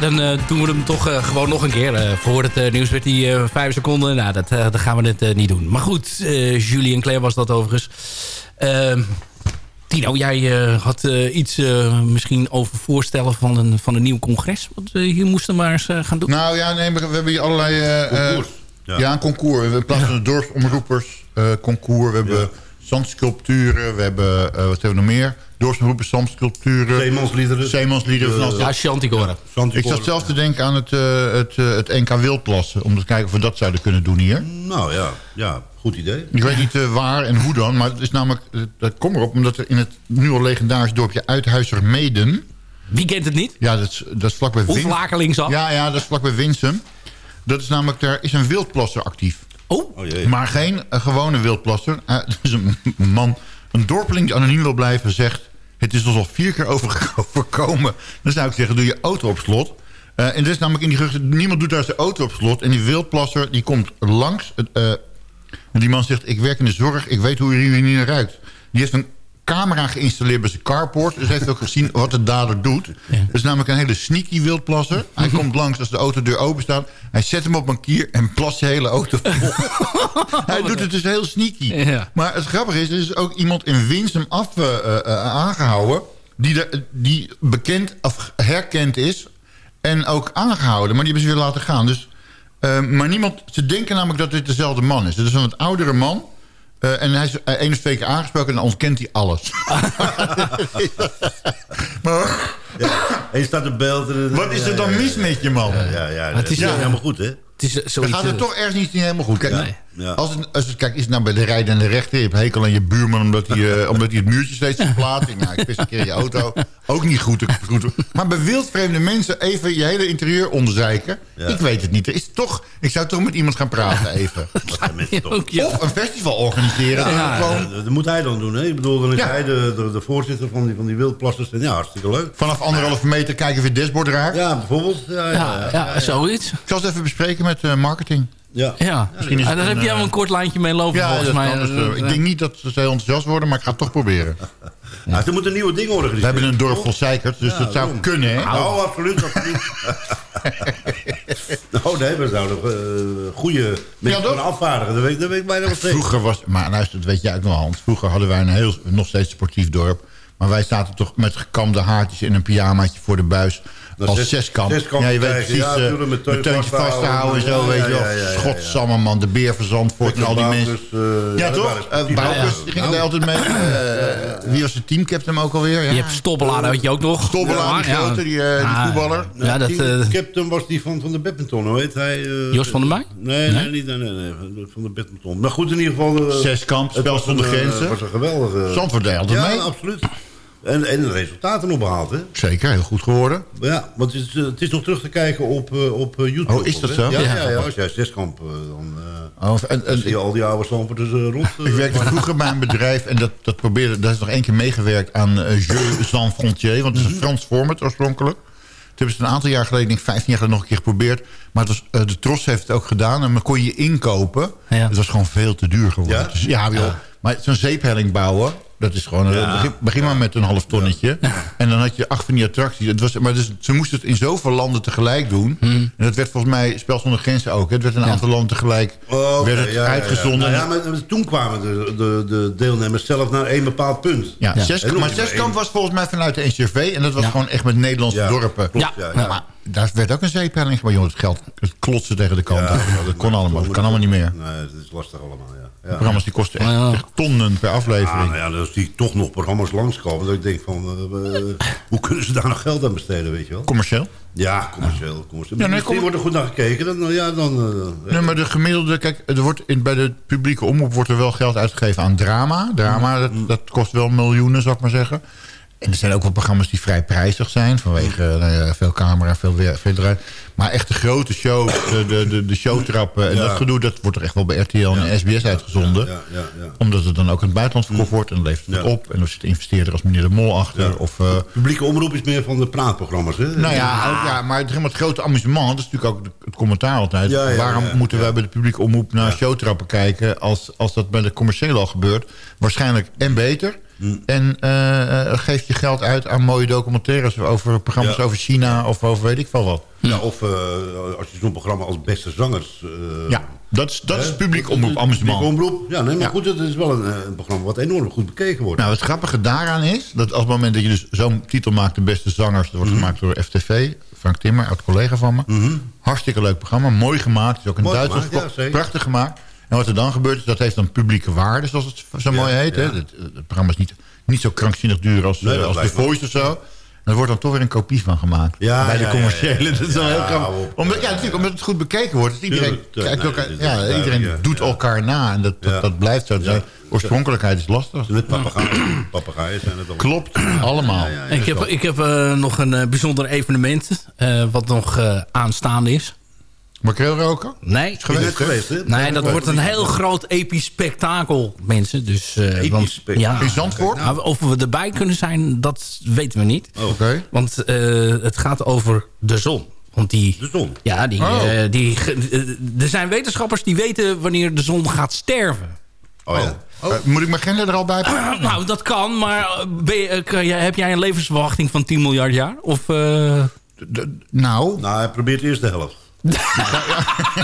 Speaker 3: Ja, dan eh, doen we hem toch eh, gewoon nog een keer. Eh, voor het eh, nieuws werd die eh, vijf seconden. Nou, dat, eh, dat gaan we dit eh, niet doen. Maar goed, eh Julie en Claire was dat overigens. Ehm, Tino, jij eh, had eh, iets eh, misschien over voorstellen van een, van een nieuw congres. Wat we hier moesten maar eens eh, gaan doen.
Speaker 4: Nou ja, nee, we hebben hier allerlei... eh, eh,
Speaker 2: Concours.
Speaker 4: Ja, een concours. We in plaats van de dorpsomroepers eh, concours. We hebben
Speaker 2: Ja.
Speaker 4: Zandsculpturen. We hebben, eh, wat hebben we nog meer? Dorpsomroepers, zandsculpturen.
Speaker 2: Zeemansliederen.
Speaker 4: Zeemansliederen. van alles.
Speaker 3: Ja, Chanticoren.
Speaker 4: Ik zat zelf te denken aan het, eh, het, eh, het NK Wildplassen. Om te kijken of we dat zouden kunnen doen hier.
Speaker 2: Nou ja, ja, goed idee.
Speaker 4: Ik weet niet waar en hoe dan. Maar het is namelijk, dat komt erop omdat er in het nu al legendarische dorpje Uithuizermeden...
Speaker 3: Wie kent het niet?
Speaker 4: Ja, dat is, dat is vlakbij
Speaker 3: Of
Speaker 4: Winsum.
Speaker 3: laker linksaf.
Speaker 4: Ja, ja, dat is vlakbij Winsum. Dat is namelijk, daar is een wildplasser actief.
Speaker 3: Oh,
Speaker 2: Oh.
Speaker 4: Maar geen eh, gewone wildplasser. Uh, dus een man, een dorpeling die anoniem wil blijven, zegt... het is ons al vier keer over- overkomen. Dan zou ik zeggen, doe je auto op slot. Eh, en er is namelijk in die geruchten... niemand doet daar zijn auto op slot. En die wildplasser die komt langs. het, eh, en die man zegt, ik werk in de zorg. Ik weet hoe urine ruikt. Die heeft een camera geïnstalleerd bij zijn carport. Dus hij heeft ook gezien wat de dader doet. Het is namelijk een hele sneaky wildplasser. Hij komt langs als de autodeur open staat. Hij zet hem op een kier en plast de hele auto vol. hij doet het dus heel sneaky.
Speaker 3: Ja.
Speaker 4: Maar het grappige is, er is ook iemand in Winsum af eh, eh, eh, aangehouden... Die, de, die bekend of herkend is en ook aangehouden. Maar die hebben ze weer laten gaan. Dus, maar niemand, ze denken namelijk dat dit dezelfde man is. Het is een wat oudere man... Eh, en hij is eh, één of twee keer aangesproken en dan ontkent hij alles. maar
Speaker 2: En je staat op beeld. en-
Speaker 4: wat is er
Speaker 2: ja,
Speaker 4: dan
Speaker 2: ja,
Speaker 4: mis met je man?
Speaker 2: Ja, ja, ja.
Speaker 3: het is,
Speaker 2: ja, helemaal goed, hè?
Speaker 3: het is eh,
Speaker 4: gaat het toch ergens niet helemaal goed. Kijk,
Speaker 3: Nee.
Speaker 2: Ja.
Speaker 4: als het, als het, kijk, is het nou bij de rijden en de rechter? Je hebt hekel aan je buurman omdat hij, eh, omdat hij het muurtje steeds verplaatst. Nou, ik pis een keer in je auto. Ook niet goed. goed. Maar bij wildvreemde mensen even je hele interieur onderzeiken.
Speaker 2: Ja.
Speaker 4: Ik weet het niet. Er is toch, ik zou toch met iemand gaan praten even.
Speaker 3: Ook, ja.
Speaker 4: Of een festival organiseren.
Speaker 2: Ja,
Speaker 4: Gewoon
Speaker 2: ja, dat moet hij dan doen, hè? Ik bedoel, dan is
Speaker 4: Ja.
Speaker 2: hij de, de, de voorzitter van die, van die wildplassers. En ja, hartstikke leuk.
Speaker 4: vanaf anderhalve meter kijken of je het dashboard raakt.
Speaker 2: Ja, bijvoorbeeld. Ja, ja,
Speaker 3: Ja, ja, zoiets.
Speaker 4: Ik zal het even bespreken met eh, marketing.
Speaker 2: Ja.
Speaker 3: Ja.
Speaker 4: Misschien is
Speaker 3: En
Speaker 4: het
Speaker 3: daar
Speaker 4: een,
Speaker 3: heb jij wel
Speaker 4: eh,
Speaker 3: een kort lijntje mee lopen,
Speaker 4: Ja,
Speaker 3: volgens mij.
Speaker 4: eh, ik denk niet dat ze heel enthousiast worden, maar ik ga het toch proberen.
Speaker 2: Ja, ze moeten nieuwe dingen organiseren.
Speaker 4: We hebben een dorp vol zeikers, dus
Speaker 2: Ja,
Speaker 4: dat zou kunnen, hè?
Speaker 2: Nou, absoluut, absoluut. nou, nee, we zouden eh goede mensen kunnen afvaardigen. Dat weet, dat weet ik bijna wel.
Speaker 4: Vroeger was, maar luister, dat weet jij ook nog, Hans. Vroeger hadden wij een heel, nog steeds sportief dorp. Maar wij zaten toch met gekamde haartjes in een pyjamaatje voor de buis.
Speaker 2: Dat
Speaker 4: als
Speaker 2: zes-
Speaker 4: zeskamp.
Speaker 2: zeskamp
Speaker 4: Ja, je weet precies,
Speaker 2: ja,
Speaker 4: eh,
Speaker 2: natuurlijk, met teun
Speaker 4: met teuntje
Speaker 2: vasthouden.
Speaker 4: vasthouden en zo,
Speaker 2: Ja,
Speaker 4: weet je
Speaker 2: ja,
Speaker 4: wel.
Speaker 2: ja, ja, ja.
Speaker 4: Godsamme man, de beer van Zandvoort en al die mensen.
Speaker 2: eh,
Speaker 4: Ja,
Speaker 2: dat
Speaker 4: toch? Uh,
Speaker 2: auto's.
Speaker 4: die gingen er altijd mee. Eh, wie was de teamcaptain ook alweer? Ja.
Speaker 3: Je hebt Stoppelaar, had je ook nog.
Speaker 4: Stoppelaar, die grote, die, eh,
Speaker 3: Ah,
Speaker 4: voetballer.
Speaker 3: Ja, dat... Eh,
Speaker 2: captain was die van, van de badminton, hoe heet hij? eh,
Speaker 3: Jos van der Meij?
Speaker 2: Nee, nee, niet, nee, van de badminton. Maar goed, in ieder geval... eh,
Speaker 4: Zeskamp, spel
Speaker 2: was
Speaker 4: zonder
Speaker 2: eh,
Speaker 4: grenzen.
Speaker 2: was een geweldige...
Speaker 4: Zandvoort deed altijd
Speaker 2: ja,
Speaker 4: mee.
Speaker 2: absoluut. En, en de resultaten nog behaald, hè?
Speaker 4: Zeker, heel goed geworden.
Speaker 2: Ja, want het is, eh, het is nog terug te kijken op, eh, op eh, YouTube.
Speaker 4: Oh, is dat zo?
Speaker 2: Ja,
Speaker 4: Ja.
Speaker 2: ja, ja, als jij zeskamp, eh, dan eh,
Speaker 4: Oh, en, en,
Speaker 2: zie je al die oude stamperters uh, rond. eh,
Speaker 4: Ik werkte vroeger bij een bedrijf en dat, dat probeerde, daar is nog één keer meegewerkt aan uh, Jeux sans frontières, want het is een Frans format oorspronkelijk. Toen hebben ze het een aantal jaar geleden, ik denk 15 jaar geleden, nog een keer geprobeerd. Maar het was, uh, de Tros heeft het ook gedaan en dan kon je inkopen.
Speaker 3: Ja.
Speaker 4: Het was gewoon veel te duur geworden.
Speaker 2: Ja?
Speaker 4: Dus, ja, joh. Maar zo'n zeephelling bouwen, dat is gewoon...
Speaker 2: Ja.
Speaker 4: uh, begin, begin maar met een half tonnetje. En dan had je acht van die attracties. Het was, maar dus, ze moesten het in zoveel landen tegelijk doen. En dat werd volgens mij, Spel zonder Grenzen ook. hè. Het werd in een aantal landen tegelijk
Speaker 2: Oh, oké,
Speaker 4: werd het
Speaker 2: ja, ja, ja.
Speaker 4: uitgezonden.
Speaker 2: Nou ja, maar toen kwamen de, de, de deelnemers zelf naar één bepaald punt.
Speaker 4: Ja,
Speaker 3: Ja.
Speaker 4: Zes, maar Zeskamp was volgens mij vanuit de NCRV. En dat was
Speaker 3: Ja.
Speaker 4: gewoon echt met Nederlandse
Speaker 2: Ja,
Speaker 4: dorpen.
Speaker 2: klopt,
Speaker 3: Ja.
Speaker 4: Daar werd ook een zeepelling. Maar jongen, het geld het klotste tegen de kant.
Speaker 2: Ja,
Speaker 4: dat kon allemaal. Dat kan allemaal niet meer.
Speaker 2: Nee, het is lastig allemaal, ja. ja.
Speaker 4: Programma's die kosten echt, tonnen per
Speaker 2: Ah,
Speaker 4: aflevering.
Speaker 2: nou ja, dan zie ik toch nog programma's langskomen. Dat ik denk van, eh, hoe kunnen ze daar nog geld aan besteden, weet je wel?
Speaker 4: Commercieel.
Speaker 2: Ja, commercieel. commercieel.
Speaker 4: Ja, nee, kom-
Speaker 2: wordt er goed naar gekeken. Dan, nou ja, dan... eh,
Speaker 4: Nee, maar de gemiddelde... Kijk, er wordt in, bij de publieke omroep wordt er wel geld uitgegeven aan drama. Drama, dat, dat kost wel miljoenen, zou ik maar zeggen. En er zijn ook wel programma's die vrij prijzig zijn. Vanwege nou veel camera, veel, eruit. Maar echt de grote shows, de, de, de, showtrappen en
Speaker 2: Ja.
Speaker 4: dat gedoe... dat wordt er echt wel bij RTL en SBS uitgezonden.
Speaker 2: Ja, ja, ja.
Speaker 4: Omdat het dan ook in het buitenland verkocht wordt. En dan levert het op. En of zit investeerder als meneer de Mol achter. Of, eh,
Speaker 2: Publieke omroep is meer van de praatprogramma's, hè?
Speaker 4: nou ja, ook, ja, maar het, het grote amusement... dat is natuurlijk ook het commentaar altijd. Waarom moeten wij bij de publieke omroep naar showtrappen kijken... Als, als dat bij de commerciële al gebeurt? Waarschijnlijk en beter.
Speaker 2: Mm.
Speaker 4: En eh, eh, geef je geld uit aan mooie documentaires... over programma's
Speaker 2: Ja.
Speaker 4: over China of over weet ik veel wat.
Speaker 2: Ja, of eh, als je zo'n programma als Beste Zangers... eh,
Speaker 4: Ja, dat is, dat is publiek omroep, amusement.
Speaker 2: Publiek omroep. Ja, nee, maar
Speaker 4: Ja.
Speaker 2: goed, het is wel een, een programma wat enorm goed bekeken wordt.
Speaker 4: Nou, het grappige daaraan is... dat als het moment dat je dus zo'n titel maakt... de beste zangers, dat wordt
Speaker 2: Mhm.
Speaker 4: gemaakt door FTV... Frank Timmer, oud collega van me... Hartstikke leuk programma. Mooi gemaakt. Is ook in
Speaker 2: Mooi
Speaker 4: Duitsland
Speaker 2: ja,
Speaker 4: prachtig gemaakt. En wat er dan gebeurt, is dat heeft dan publieke waarde, zoals het zo mooi heet. Hè? Het, het programma is niet, niet zo krankzinnig duur als,
Speaker 2: Nee,
Speaker 4: eh, als The. Voice of zo. En er wordt dan toch weer een kopie van gemaakt.
Speaker 2: Ja,
Speaker 4: bij de
Speaker 2: ja,
Speaker 4: commerciële.
Speaker 2: ja, ja.
Speaker 4: Dat is wel heel grappig. Omdat, ja, natuurlijk, omdat het goed bekeken wordt. Dus iedereen, kijkt elkaar, ja, iedereen doet elkaar na. En dat, dat, blijft zo. Dus
Speaker 2: Ja.
Speaker 4: Oorspronkelijkheid is lastig.
Speaker 2: Met papegaaien. Papegaaien zijn het ook.
Speaker 4: Klopt, allemaal.
Speaker 3: Ik heb, ik heb eh, nog een eh, bijzonder evenement. eh, wat nog eh, aanstaande is.
Speaker 4: Makreel roken?
Speaker 3: Nee.
Speaker 2: Je bent geweest, hè?
Speaker 3: Nee, dat wordt een heel groot episch spektakel, mensen. Dus, eh,
Speaker 2: Episch
Speaker 3: want,
Speaker 2: spektakel.
Speaker 3: Ja,
Speaker 4: In Zandvoort?
Speaker 3: Nou, of we erbij kunnen zijn, dat weten we niet.
Speaker 4: Oké.
Speaker 3: Want eh, het gaat over de zon. Want die,
Speaker 2: De zon.
Speaker 3: ja, die,
Speaker 4: Oh.
Speaker 3: eh, die, er zijn wetenschappers die weten wanneer de zon gaat sterven.
Speaker 2: Oh ja.
Speaker 4: Eh, moet ik mijn agenda er al bij pakken?
Speaker 3: Nou, dat kan, maar ben je, kan je- heb jij een levensverwachting van 10 miljard jaar? Of, eh,
Speaker 4: Nou,
Speaker 2: Nou, hij probeert eerst de helft.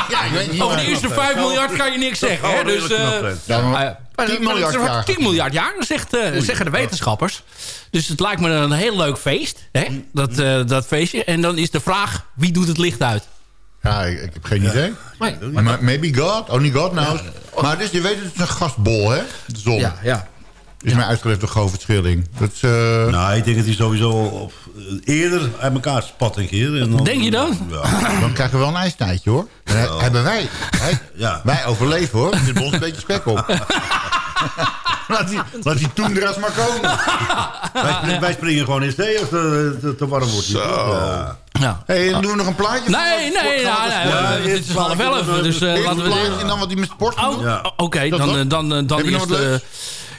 Speaker 4: Ja, ik weet niet.
Speaker 3: over de eerste 5 miljard kan je niks zeggen. Hè? Dus,
Speaker 2: knap
Speaker 3: eh,
Speaker 2: zijn.
Speaker 4: Ja, maar-
Speaker 3: Ah, ja.
Speaker 4: 10 miljard jaar.
Speaker 3: 10 miljard jaar, zegt, eh, zeggen de wetenschappers. Dus het lijkt me een heel leuk feest, hè? Dat, eh, dat feestje. En dan is de vraag, wie doet het licht uit?
Speaker 4: Ja, ik, ik heb geen idee.
Speaker 3: Nee.
Speaker 4: Maar maybe God, only God knows. Maar dus, je weet, het is een gastbol, hè? De zon.
Speaker 3: Ja, ja.
Speaker 4: Is mij uitgelegd door Govert Schilling. Dat eh,
Speaker 2: Nou, ik denk dat hij sowieso op, eh, eerder uit elkaar spat een keer. En dan,
Speaker 3: Denk je dan?
Speaker 2: Ja.
Speaker 4: dan krijgen we wel een ijstijdje, hoor. Dan he- hebben wij. Hè?
Speaker 2: Ja.
Speaker 4: Wij overleven, hoor. Er zit bij ons een beetje spek op. laat, die, laat die toendras maar komen.
Speaker 2: wij, springen, wij springen gewoon in zee als het te, warm wordt. Ja.
Speaker 3: ja.
Speaker 4: Hé, dan doen we nog een plaatje?
Speaker 3: Nee,
Speaker 4: van-
Speaker 3: nee, nee, nee,
Speaker 2: Ja,
Speaker 3: het is half elf.
Speaker 2: dan,
Speaker 3: Dus eh,
Speaker 4: Eerst
Speaker 3: laten
Speaker 4: een
Speaker 3: we...
Speaker 4: plaatje en dan wat die met sport
Speaker 3: Oh.
Speaker 2: Ja.
Speaker 3: oké, dan, eh, dan, eh, dan eerst...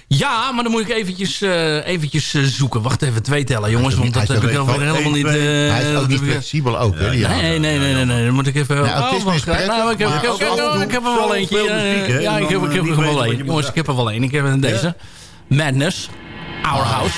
Speaker 3: ja, maar dan moet ik eventjes, eh, eventjes eh, zoeken. Wacht even, twee tellen, jongens. Want dat heb ik helemaal niet... eh,
Speaker 4: Hij is ook niet flexibel ook, hè?
Speaker 3: Nee, nee, nee, nee, nee, Dan moet ik even...
Speaker 4: Ja, autisme
Speaker 3: oh, wacht, nou, ik heb, er wel eentje. Ja, ik heb, ik heb er wel één. Jongens, ik heb er wel één. Ik heb deze. Madness. Our House.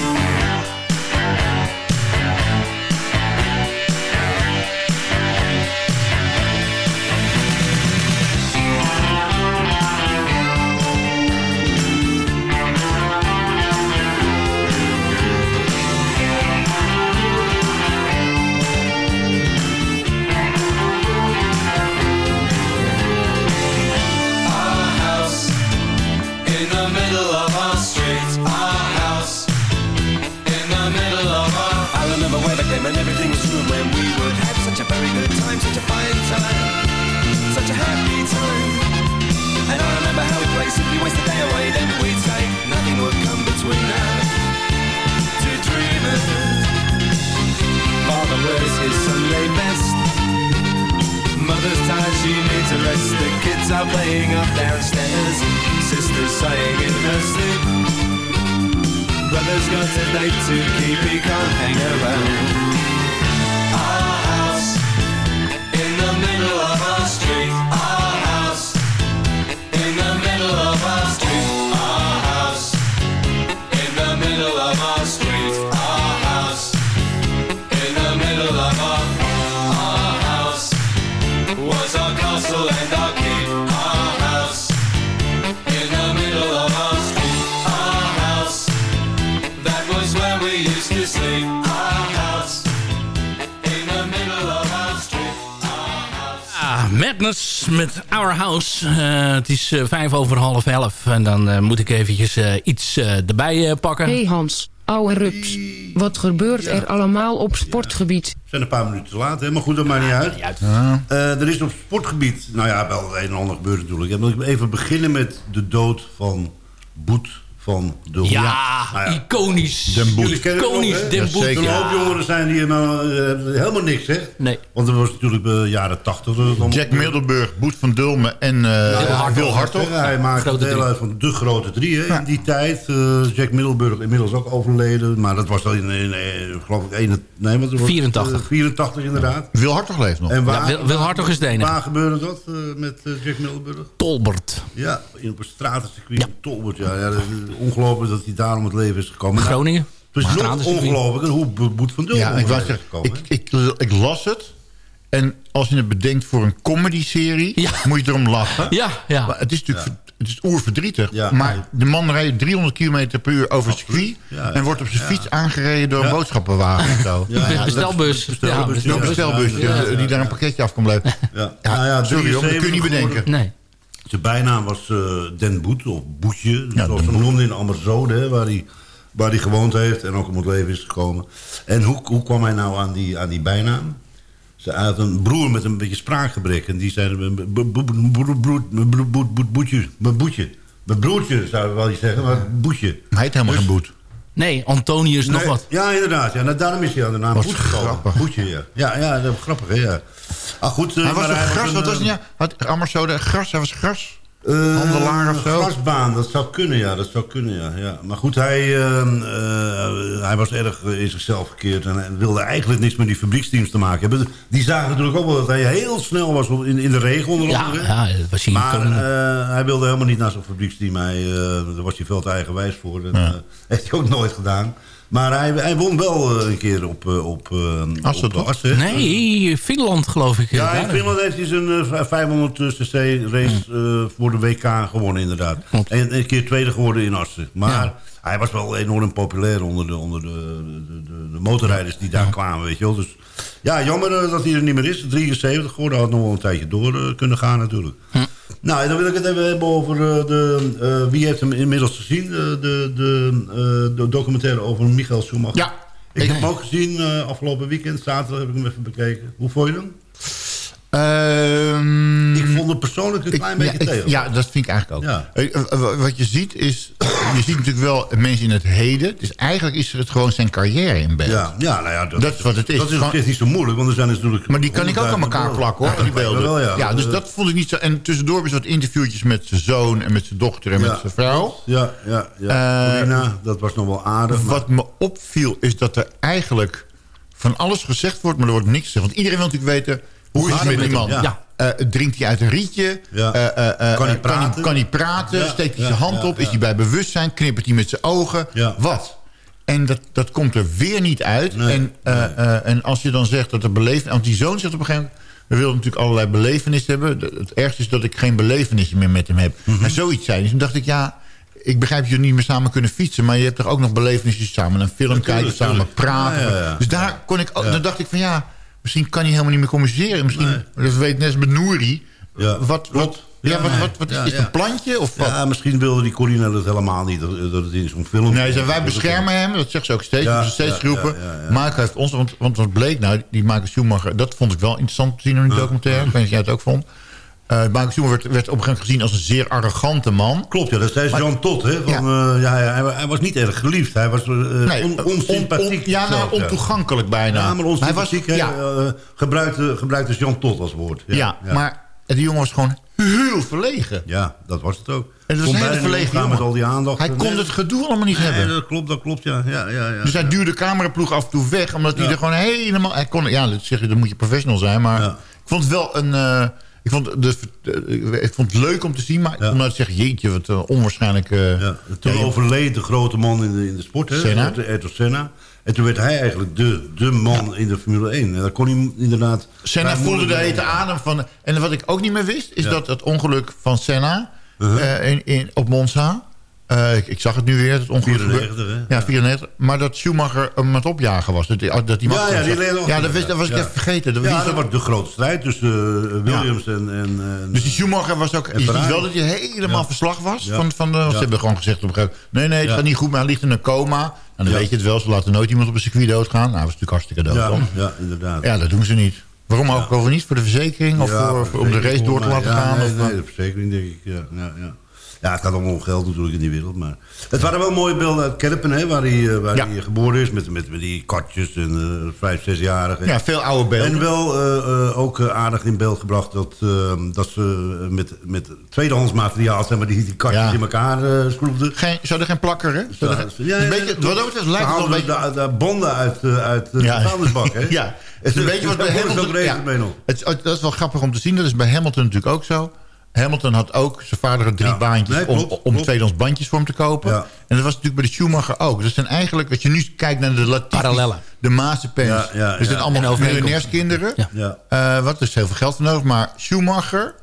Speaker 6: Everything when we would have such a very good time, such a fine time, such a happy time. And I remember how we played simply waste the day away. Then we'd say nothing would come between us. Two dreamers. Father wears his Sunday best. Mother's tired, she needs a rest. The kids are playing up downstairs. Sister's sighing in her sleep. Brother's got a date to keep, he can't hang around.
Speaker 3: Met Our House. Eh, het is eh, vijf over half elf. En dan eh, moet ik eventjes eh, iets eh, erbij eh, pakken.
Speaker 7: Hey Hans, ouwe rups. Wat gebeurt er allemaal op sportgebied?
Speaker 2: We zijn een paar minuten te laat, hè? maar goed, dat maakt niet uit. Eh, er is op sportgebied, nou ja, wel een en ander gebeurd natuurlijk. En wil ik even beginnen met de dood van Boet van.
Speaker 3: Ja,
Speaker 2: Nou ja.
Speaker 3: iconisch.
Speaker 4: Den Boet.
Speaker 2: Nog,
Speaker 3: Iconisch
Speaker 2: hè?
Speaker 3: Den
Speaker 4: Ja,
Speaker 3: Boet.
Speaker 4: zeker.
Speaker 2: Er een
Speaker 3: Ja.
Speaker 2: hoop jongeren zijn die nou, eh, helemaal niks zegt.
Speaker 3: Nee.
Speaker 2: Want dat was natuurlijk de jaren tachtig.
Speaker 4: Jack Middelburg, Boet van Dulmen en eh
Speaker 3: Hartog.
Speaker 4: Wil Hartog.
Speaker 2: Hij maakte deel
Speaker 3: drie.
Speaker 2: uit van de grote drie hè, in die tijd. Eh, Jack Middelburg inmiddels ook overleden. Maar dat was al in, in, eh, geloof ik, een, nee, wat was het?
Speaker 3: 84.
Speaker 2: Eh, 84 inderdaad.
Speaker 4: Wil Hartog leeft nog.
Speaker 2: En waar,
Speaker 3: Ja, Wil- Wil Hartog is de enige.
Speaker 2: Waar gebeurde dat eh, met eh, Jack Middelburg?
Speaker 3: Tolbert.
Speaker 2: Ja, in op een stratencircuit in Tolbert. Ja, ja, ongelooflijk dat hij daar om het leven is gekomen.
Speaker 3: Groningen.
Speaker 2: Het is nog ongelooflijk hoe Bo- Boet van Dul
Speaker 4: Ja, ik,
Speaker 2: gekomen.
Speaker 4: ik, ik, ik las het. En als je het bedenkt voor een comedy-serie,
Speaker 3: Ja.
Speaker 4: moet je erom lachen.
Speaker 3: Ja, ja.
Speaker 4: Maar het is natuurlijk het is oerverdrietig.
Speaker 2: Ja.
Speaker 4: maar de man rijdt 300 km per uur over het circuit...
Speaker 2: Ja,
Speaker 4: en wordt op zijn fiets aangereden door een boodschappenwagen. en Zo.
Speaker 2: Ja,
Speaker 3: bestelbus.
Speaker 2: bestelbus,
Speaker 4: een bestelbus
Speaker 2: Ja, ja, ja,
Speaker 4: die daar een pakketje af kan blijven.
Speaker 2: Ja.
Speaker 4: Ja,
Speaker 2: Nou ja,
Speaker 4: sorry hoor, dat kun je niet
Speaker 2: 73
Speaker 4: bedenken.
Speaker 3: Nee.
Speaker 2: Zijn bijnaam was eh, Den Boet, of Boetje.
Speaker 4: Ja,
Speaker 2: zoals ze noemden in Ammerzode, hè, waar hij, waar hij gewoond heeft en ook om het leven is gekomen. En hoe, hoe kwam hij nou aan die, aan die bijnaam? Ze had een broer met een beetje spraakgebrek. En die zei, "Bo- bo- bo- broer- broer- broer- broer- broer- boetje, mijn boetje. Mijn broertje, zou ik wel niet zeggen, maar boetje.
Speaker 4: Hij heet helemaal geen boet.
Speaker 3: Nee, Antonius nog
Speaker 2: Nee,
Speaker 3: wat.
Speaker 2: Ja, inderdaad. Ja, nou, daarom is hij aan de naam Boet gekomen.
Speaker 4: grappig.
Speaker 2: Boetje, ja. Ja, ja, dat is grappig, hè, ja. Ah, goed, eh,
Speaker 4: Hij was
Speaker 2: maar
Speaker 4: een gras,
Speaker 2: een,
Speaker 4: wat was
Speaker 2: eh,
Speaker 4: het? Ja, had Amersode gras, hij was gras.
Speaker 2: Eh,
Speaker 4: Handelaar of zo?
Speaker 2: Grasbaan, dat zou kunnen, ja. Dat zou kunnen, ja. ja. Maar goed, hij, eh, eh, hij was erg in zichzelf gekeerd... En, wilde eigenlijk niks met die fabrieksteams te maken hebben. Die zagen natuurlijk ook wel dat hij heel snel was in, in de regen onder
Speaker 3: Ja,
Speaker 2: andere.
Speaker 3: ja, dat was hij.
Speaker 2: Maar eh, hij wilde helemaal niet naar zo'n fabrieksteam. Hij, daar was hij veel te eigenwijs voor. En, eh, heeft hij ook nooit gedaan. Maar hij, hij won wel eh, een keer op, eh, op, eh,
Speaker 4: Assen,
Speaker 2: op
Speaker 4: toch?
Speaker 2: Assen.
Speaker 3: Nee, Finland geloof ik.
Speaker 2: Ja, in. Finland heeft hij zijn eh, 500 cc race eh, voor de WK gewonnen inderdaad.
Speaker 3: Klopt.
Speaker 2: En een keer tweede geworden in Assen. Maar
Speaker 3: Ja.
Speaker 2: hij was wel enorm populair onder de, onder de, de, de, de motorrijders die daar kwamen, weet je wel. Dus ja, jammer dat hij er niet meer is. 73 geworden, had nog wel een tijdje door kunnen gaan natuurlijk. Nou, en dan wil ik het even hebben over eh, de, eh, wie heeft hem inmiddels gezien. De, de, de, eh, de documentaire over Michael Schumacher.
Speaker 4: Ja.
Speaker 2: Ik heb hem ook gezien eh, afgelopen weekend. Zaterdag heb ik hem even bekeken. Hoe vond je hem?
Speaker 4: Ehm,
Speaker 2: Ik vond het persoonlijk een klein
Speaker 4: ja,
Speaker 2: beetje
Speaker 4: ik-
Speaker 2: tegen.
Speaker 4: Ja, dat vind ik eigenlijk ook.
Speaker 2: Ja.
Speaker 4: Eh, eh, Wat je ziet is... Je ziet natuurlijk wel mensen in het heden. Dus eigenlijk is het gewoon zijn carrière in beeld.
Speaker 2: Ja, ja, nou ja, dat,
Speaker 4: Dat is wat het is.
Speaker 2: Dat is niet zo moeilijk, want er zijn natuurlijk...
Speaker 4: Maar die kan ik ook aan elkaar plakken, hoor, die
Speaker 2: Ja, dat
Speaker 4: beelden.
Speaker 2: wel,
Speaker 4: ja. dus
Speaker 2: Eh,
Speaker 4: dat vond ik niet zo... En tussendoor is wat interviewtjes met zijn zoon en met zijn dochter en
Speaker 2: ja.
Speaker 4: met zijn vrouw.
Speaker 2: Ja, ja, ja. Corina, dat was nog wel aardig. maar-
Speaker 4: Wat me opviel is dat er eigenlijk van alles gezegd wordt, maar er wordt niks gezegd. Want iedereen wil natuurlijk weten, hoe is het met die man?
Speaker 2: Ja.
Speaker 4: Eh, drinkt hij uit een rietje?
Speaker 2: Ja.
Speaker 4: Eh, eh,
Speaker 2: Kan hij praten?
Speaker 4: kan hij praten?
Speaker 2: Ja,
Speaker 4: Steekt hij zijn hand op? Is hij bij bewustzijn? Knippert hij met zijn ogen? Wat? En dat, dat komt er weer niet uit.
Speaker 2: Nee,
Speaker 4: en, en als je dan zegt dat er beleefd... Want die zoon zegt op een gegeven moment... We willen natuurlijk allerlei belevenissen hebben. Het ergste is dat ik geen belevenissen meer met hem heb.
Speaker 2: Mhm.
Speaker 4: En zoiets zijn. Dus toen dacht ik, ja... Ik begrijp dat jullie niet meer samen kunnen fietsen... maar je hebt toch ook nog belevenissen samen een film kijken, samen praten. Dus daar kon ik ook, dan dacht ik van ja... misschien kan hij helemaal niet meer communiceren. Misschien, dat weet net als met Nouri.
Speaker 2: Ja,
Speaker 4: Wat, wat, ja,
Speaker 2: Ja,
Speaker 4: wat,
Speaker 2: nee.
Speaker 4: wat, wat is
Speaker 2: Ja.
Speaker 4: Een plantje? Of wat?
Speaker 2: Ja, misschien wilde die Corina dat helemaal niet, dat, dat het in zo'n film...
Speaker 4: Nee, zei, wij beschermen hem. Dat zegt ze ook steeds. Ze steeds
Speaker 2: ja.
Speaker 4: Michael heeft ons... Want, want wat bleek nou? Die Michael Schumacher... Dat vond ik wel interessant te zien in die documentaire. Ik weet niet of jij het ook vond. Eh Michael Schumacher werd, werd op een gegeven moment gezien als een zeer arrogante man.
Speaker 2: Klopt, ja, dat zei Jean Tot, hè. Van,
Speaker 4: Ja.
Speaker 2: ja. ja, hij, hij was niet erg geliefd. Hij was eh,
Speaker 4: Nee,
Speaker 2: on,
Speaker 4: on-
Speaker 2: onsympathiek.
Speaker 4: on- ja, nou,
Speaker 2: zelfs,
Speaker 4: ontoegankelijk bijna.
Speaker 2: Ja, maar onsympathiek,
Speaker 4: hij was, ja,
Speaker 2: eh, gebruikte, gebruikte Jean Tot als woord.
Speaker 4: ja, maar die jongen was gewoon heel verlegen.
Speaker 2: Ja, dat was het ook.
Speaker 4: En dat was een hele verlegen jongen.
Speaker 2: met al die aandacht.
Speaker 4: Hij kon het gedoe allemaal niet
Speaker 2: nee,
Speaker 4: hebben.
Speaker 2: dat klopt, dat klopt, ja. ja, ja, ja.
Speaker 4: Dus hij duwde de cameraploeg af en toe weg. Omdat hij
Speaker 2: Ja.
Speaker 4: er gewoon helemaal... Hij kon, ja, dat zeg je, dan moet je professional zijn. Maar
Speaker 2: Ja.
Speaker 4: ik vond het wel een... ik, vond de, eh, ik vond het leuk om te zien. Maar
Speaker 2: Ja.
Speaker 4: om nou te zeggen, jeetje, wat eh, onwaarschijnlijk... eh,
Speaker 2: Ja, toen
Speaker 4: ja, je-
Speaker 2: overleed de grote man in de, in de sport, hè?
Speaker 4: Senna.
Speaker 2: Ayrton- Senna. En toen werd hij eigenlijk de, de man in de Formule 1. En daar kon hij inderdaad...
Speaker 4: Senna voelde de hete adem van... En wat ik ook niet meer wist, is dat het ongeluk van Senna
Speaker 2: Uh-huh.
Speaker 4: in, in, op Monza... eh, ik, ik zag het nu weer, het ongeluk.
Speaker 2: 94,
Speaker 4: gebeurde-
Speaker 2: hè?
Speaker 4: Ja, 94. Maar dat Schumacher hem met opjagen was. Dat, die, dat die
Speaker 2: Ja, ja, die
Speaker 4: zag. ja, dat, wist, dat was ik even vergeten. Dat
Speaker 2: Ja,
Speaker 4: wist-
Speaker 2: dat was de grote strijd tussen eh, Williams en, en, en...
Speaker 4: Dus die Schumacher was ook... Je ziet wel dat hij helemaal verslag was. Van, van de, Ze hebben gewoon gezegd op een gegeven moment... Nee, nee, het gaat niet goed, maar hij ligt in een coma. En dan
Speaker 2: Ja.
Speaker 4: weet je het wel. Ze laten nooit iemand op een circuit doodgaan. Nou, dat was natuurlijk hartstikke dood.
Speaker 2: ja,
Speaker 4: dan.
Speaker 2: ja, inderdaad.
Speaker 4: Ja, dat doen ze niet. Waarom ook? Over niet? Voor de verzekering? Of voor, om de race door te laten gaan?
Speaker 2: Nee,
Speaker 4: of,
Speaker 2: nee, de verzekering denk ik. Ja, ja, ja. het gaat allemaal om geld natuurlijk in die wereld. Maar het waren wel mooie beelden uit Kerpen, hè, waar, hij, eh, waar
Speaker 4: Ja.
Speaker 2: hij geboren is. Met, met, met die katjes en eh vijf, zesjarigen.
Speaker 4: ja, veel oude beelden.
Speaker 2: En wel eh, ook aardig in beeld gebracht dat, eh, dat ze met, met tweedehands materiaal zeg maar, die, die katjes
Speaker 4: Ja.
Speaker 2: in elkaar schroefden.
Speaker 4: Geen, zou er geen plakker, hè?
Speaker 2: Ja,
Speaker 4: een beetje, wat dat betreft lijkt het wel een beetje...
Speaker 2: De, de bonden uit, uit de vuilnisbak, hè?
Speaker 4: Ja, het is een beetje wat bij
Speaker 2: ze
Speaker 4: Hamilton... Ja,
Speaker 2: mee nog.
Speaker 4: het, dat is wel grappig om te zien. Dat is bij Hamilton natuurlijk ook zo. Hamilton had ook, zijn vader had drie
Speaker 2: Ja.
Speaker 4: baantjes
Speaker 2: Nee,
Speaker 4: om,
Speaker 2: klopt,
Speaker 4: om
Speaker 2: klopt.
Speaker 4: tweedehands bandjes voor hem te kopen.
Speaker 2: Ja.
Speaker 4: En dat was natuurlijk bij de Schumacher ook. Dat zijn eigenlijk, als je nu kijkt naar de Latifi,
Speaker 3: Parallellen.
Speaker 4: de Mazepins.
Speaker 2: Ja, ja,
Speaker 4: dat zijn
Speaker 2: ja.
Speaker 3: En
Speaker 4: allemaal miljonairskinderen.
Speaker 3: Ja.
Speaker 2: Ja.
Speaker 4: Eh, wat, is heel veel geld voor nodig. Maar Schumacher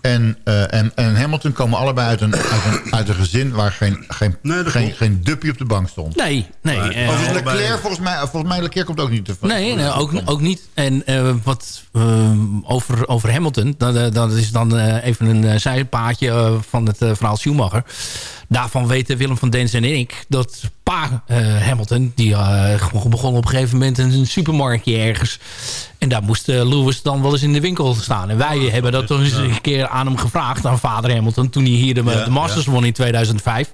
Speaker 4: en, eh, en, en Hamilton komen allebei uit een, uit een, uit een gezin... waar geen, geen,
Speaker 2: Nee,
Speaker 4: geen, geen duppie op de bank stond.
Speaker 3: Nee, nee.
Speaker 2: Maar-
Speaker 3: eh,
Speaker 4: Overigens, Leclerc, volgens mij, volgens mij Leclerc komt ook niet te
Speaker 3: Nee, nee ook, ook niet. En eh, wat eh, over, over Hamilton, dat, dat is dan eh, even een zijpaadje van het eh, verhaal Schumacher. Daarvan weten Willem van Dens en ik dat pa eh, Hamilton, die eh, begon op een gegeven moment in een supermarktje ergens. En daar moest eh, Lewis dan wel eens in de winkel staan. En wij hebben dat toch eens een keer aan hem gevraagd, aan vader Hamilton, toen hij hier de Masters won in 2005.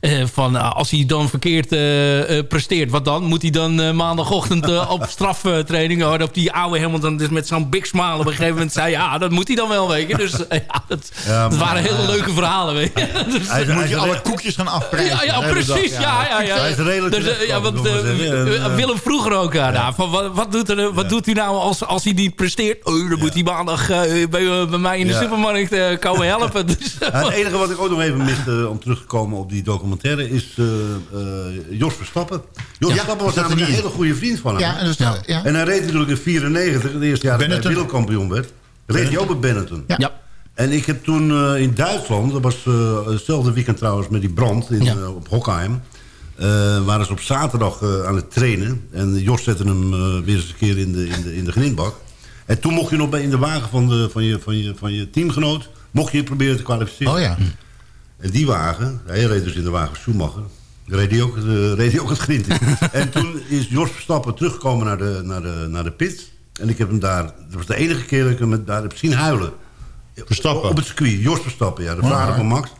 Speaker 3: Eh, van eh, als hij dan verkeerd eh, presteert, wat dan? Moet hij dan eh, maandagochtend eh, op straftraining? Oh, op die oude Hamilton dus met zo'n big smile op een gegeven moment zei... ja, dat moet hij dan wel, weet je. Dus ja, dat,
Speaker 2: Ja,
Speaker 3: dat waren hele leuke verhalen, weet je. Dus,
Speaker 2: Hij
Speaker 4: Moet je alle koekjes gaan afprijzen.
Speaker 3: ja, ja,
Speaker 4: dag.
Speaker 3: precies. Ja, ja, ja.
Speaker 2: Hij is redelijk
Speaker 3: Dus, ja, want, Willem vroeger ook nou, van, wat, wat, doet, er, wat doet hij nou als, als hij niet presteert? Oh, dan moet hij maandag eh, bij, bij mij in de
Speaker 2: Ja.
Speaker 3: supermarkt eh, komen helpen. Dus,
Speaker 2: Ja, het enige wat ik ook nog even miste om terug te komen op die documentaire is eh, eh, Jos Verstappen. Jos
Speaker 4: Ja,
Speaker 2: Verstappen was namelijk een hele goede vriend van hem.
Speaker 4: Ja, en, dus, ja. ja.
Speaker 2: En hij reed natuurlijk in 94, het eerste jaar dat hij
Speaker 4: Benetton.
Speaker 2: wereldkampioen werd. Reed hij ook bij Benetton.
Speaker 4: Ja.
Speaker 3: ja.
Speaker 2: En ik heb toen eh, in Duitsland, dat was eh, hetzelfde weekend trouwens met die brand in,
Speaker 3: Ja.
Speaker 2: op Hockheim. eh, waren ze op zaterdag eh, aan het trainen. En Jos zette hem eh, weer eens een keer in de, in de, in de grindbak. En toen mocht je nog bij in de wagen van, de, van, je, van, je, van je teamgenoot... mocht je je proberen te kwalificeren.
Speaker 4: Oh ja.
Speaker 2: En die wagen, hij reed dus in de wagen Schumacher... reed hij ook, eh, reed hij ook het grind in. en toen is Jos Verstappen teruggekomen naar de, naar, de, naar de pit. En ik heb hem daar... Dat was de enige keer dat ik hem daar heb zien huilen.
Speaker 4: Verstappen?
Speaker 2: Op het circuit. Jos Verstappen, ja. De
Speaker 4: Oh,
Speaker 2: vader van Max.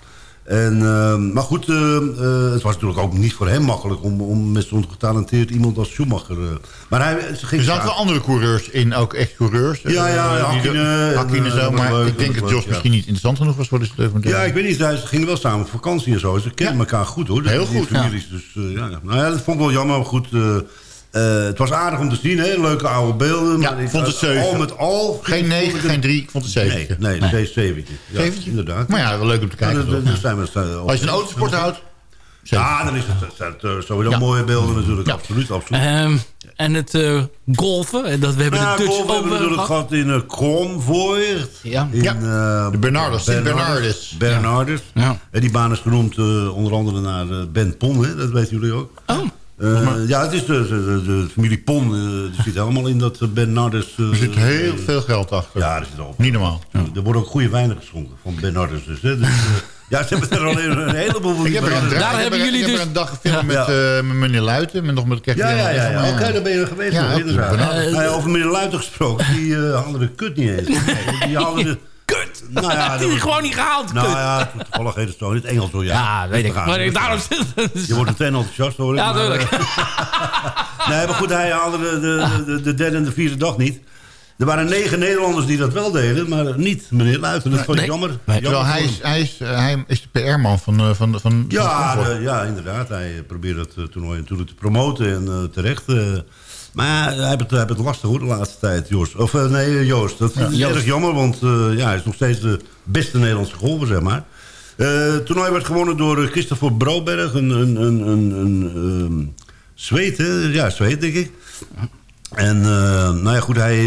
Speaker 2: En, eh, maar goed, eh, eh, het was natuurlijk ook niet voor hem makkelijk... om, om met zo'n getalenteerd iemand als Schumacher... eh, maar hij ze ging
Speaker 4: Er zaten wel andere coureurs in, ook echt coureurs.
Speaker 2: Ja, ja,
Speaker 4: Eh,
Speaker 2: Hakkinen,
Speaker 4: Hakkinen zo.
Speaker 2: eh,
Speaker 4: Maar
Speaker 2: leuk,
Speaker 4: ik denk dat Jos
Speaker 2: ja.
Speaker 4: misschien niet interessant genoeg was voor de documentaire.
Speaker 2: Ja, ik weet niet. Ze gingen wel samen op vakantie en zo. Ze kennen
Speaker 4: Ja.
Speaker 2: elkaar goed, hoor.
Speaker 4: Heel
Speaker 2: Die
Speaker 4: goed,
Speaker 2: families. Dus, ja. Nou ja, dat vond ik wel jammer. Maar goed, eh, eh, het was aardig om te zien, hè. Leuke oude beelden.
Speaker 4: Ja,
Speaker 2: maar
Speaker 4: ik vond het
Speaker 2: Al
Speaker 4: zeven.
Speaker 2: met al...
Speaker 4: Geen
Speaker 2: vond
Speaker 4: 9,
Speaker 2: ik het-
Speaker 4: geen 3, ik vond het 7.
Speaker 2: Nee, nee, nee. Ja, inderdaad.
Speaker 4: Maar ja, wel leuk om te kijken.
Speaker 2: dat- dat- dat zijn we- zijn we-
Speaker 4: Als je een autosport houdt,
Speaker 2: Ja, dan is het, zijn het, eh, sowieso
Speaker 4: Ja.
Speaker 2: mooie beelden natuurlijk.
Speaker 4: Ja.
Speaker 2: Absoluut, absoluut.
Speaker 3: Ehm, en het eh, golfen, en dat we hebben
Speaker 2: Ja,
Speaker 3: de Dutch
Speaker 2: golf hebben we natuurlijk
Speaker 3: gehad.
Speaker 2: in uh, Kromvoort.
Speaker 3: Ja.
Speaker 2: In,
Speaker 4: Ja.
Speaker 2: eh,
Speaker 4: De Bernardus, Sint Bernardus.
Speaker 2: Bernardus.
Speaker 3: Ja.
Speaker 2: En die baan is genoemd eh, onder andere naar eh, Ben Pon, hè? dat weten jullie ook.
Speaker 3: Oh,
Speaker 2: Eh, ja, het is de, de, familie Pon, eh, die zit helemaal in dat eh, Bernardus. eh,
Speaker 4: er zit heel veel geld achter.
Speaker 2: Ja, er zit al.
Speaker 4: Niet normaal.
Speaker 2: Er worden ook goede wijnen geschonken van Bernardus. Dus, hè? dus, ja, ze hebben er al een, een heleboel van
Speaker 4: Ik heb er een,
Speaker 2: Bernardus.
Speaker 4: dag,
Speaker 3: Daar hebben jullie
Speaker 4: ik heb
Speaker 3: dus-
Speaker 4: een dag gefilmd met,
Speaker 2: Ja.
Speaker 4: eh, met meneer Luiten. Met nog met Kevin.
Speaker 2: Ja, ja, ja. ja. Oké, daar ben je geweest.
Speaker 4: Ja,
Speaker 2: inderdaad. Nou ja, over meneer Luiten gesproken, die eh, hadden de kut niet eens. Die hadden de...
Speaker 3: kut!
Speaker 2: Nou ja,
Speaker 3: die
Speaker 2: dat
Speaker 3: is gewoon niet gehaald,
Speaker 2: Nou
Speaker 3: kut.
Speaker 2: ja, toevallig heet het zo. In het Engels hoor. Ja,
Speaker 3: ja, weet ik. Maar ik- daarom...
Speaker 2: Je wordt meteen enthousiast hoor.
Speaker 3: Ja,
Speaker 2: maar,
Speaker 3: tuurlijk.
Speaker 2: eh, nee, maar goed, hij haalde de, de, de, de derde en de vierde dag niet. Er waren negen Nederlanders die dat wel deden, maar niet meneer Luiten. Dat vond ik
Speaker 3: Nee.
Speaker 2: jammer.
Speaker 3: Nee.
Speaker 2: Jammer
Speaker 4: hij is, hij, is, eh, hij is de PR-man van, eh, van, van, van
Speaker 2: Ja, de- ja, inderdaad. Hij probeert het toernooi natuurlijk te promoten en terecht. eh. Maar hij heeft, het, hij heeft het lastig hoor de laatste tijd, Joost. Of eh, nee, Joost. Dat vind ik
Speaker 3: Joost.
Speaker 2: erg jammer, want eh, ja, hij is nog steeds de beste Nederlandse golfer, zeg maar. Eh, het toernooi werd gewonnen door Christopher Broberg, een, een, een, een, een, ehm, Zweed? Ja, Zweed, denk ik. En nou ja, goed, hij...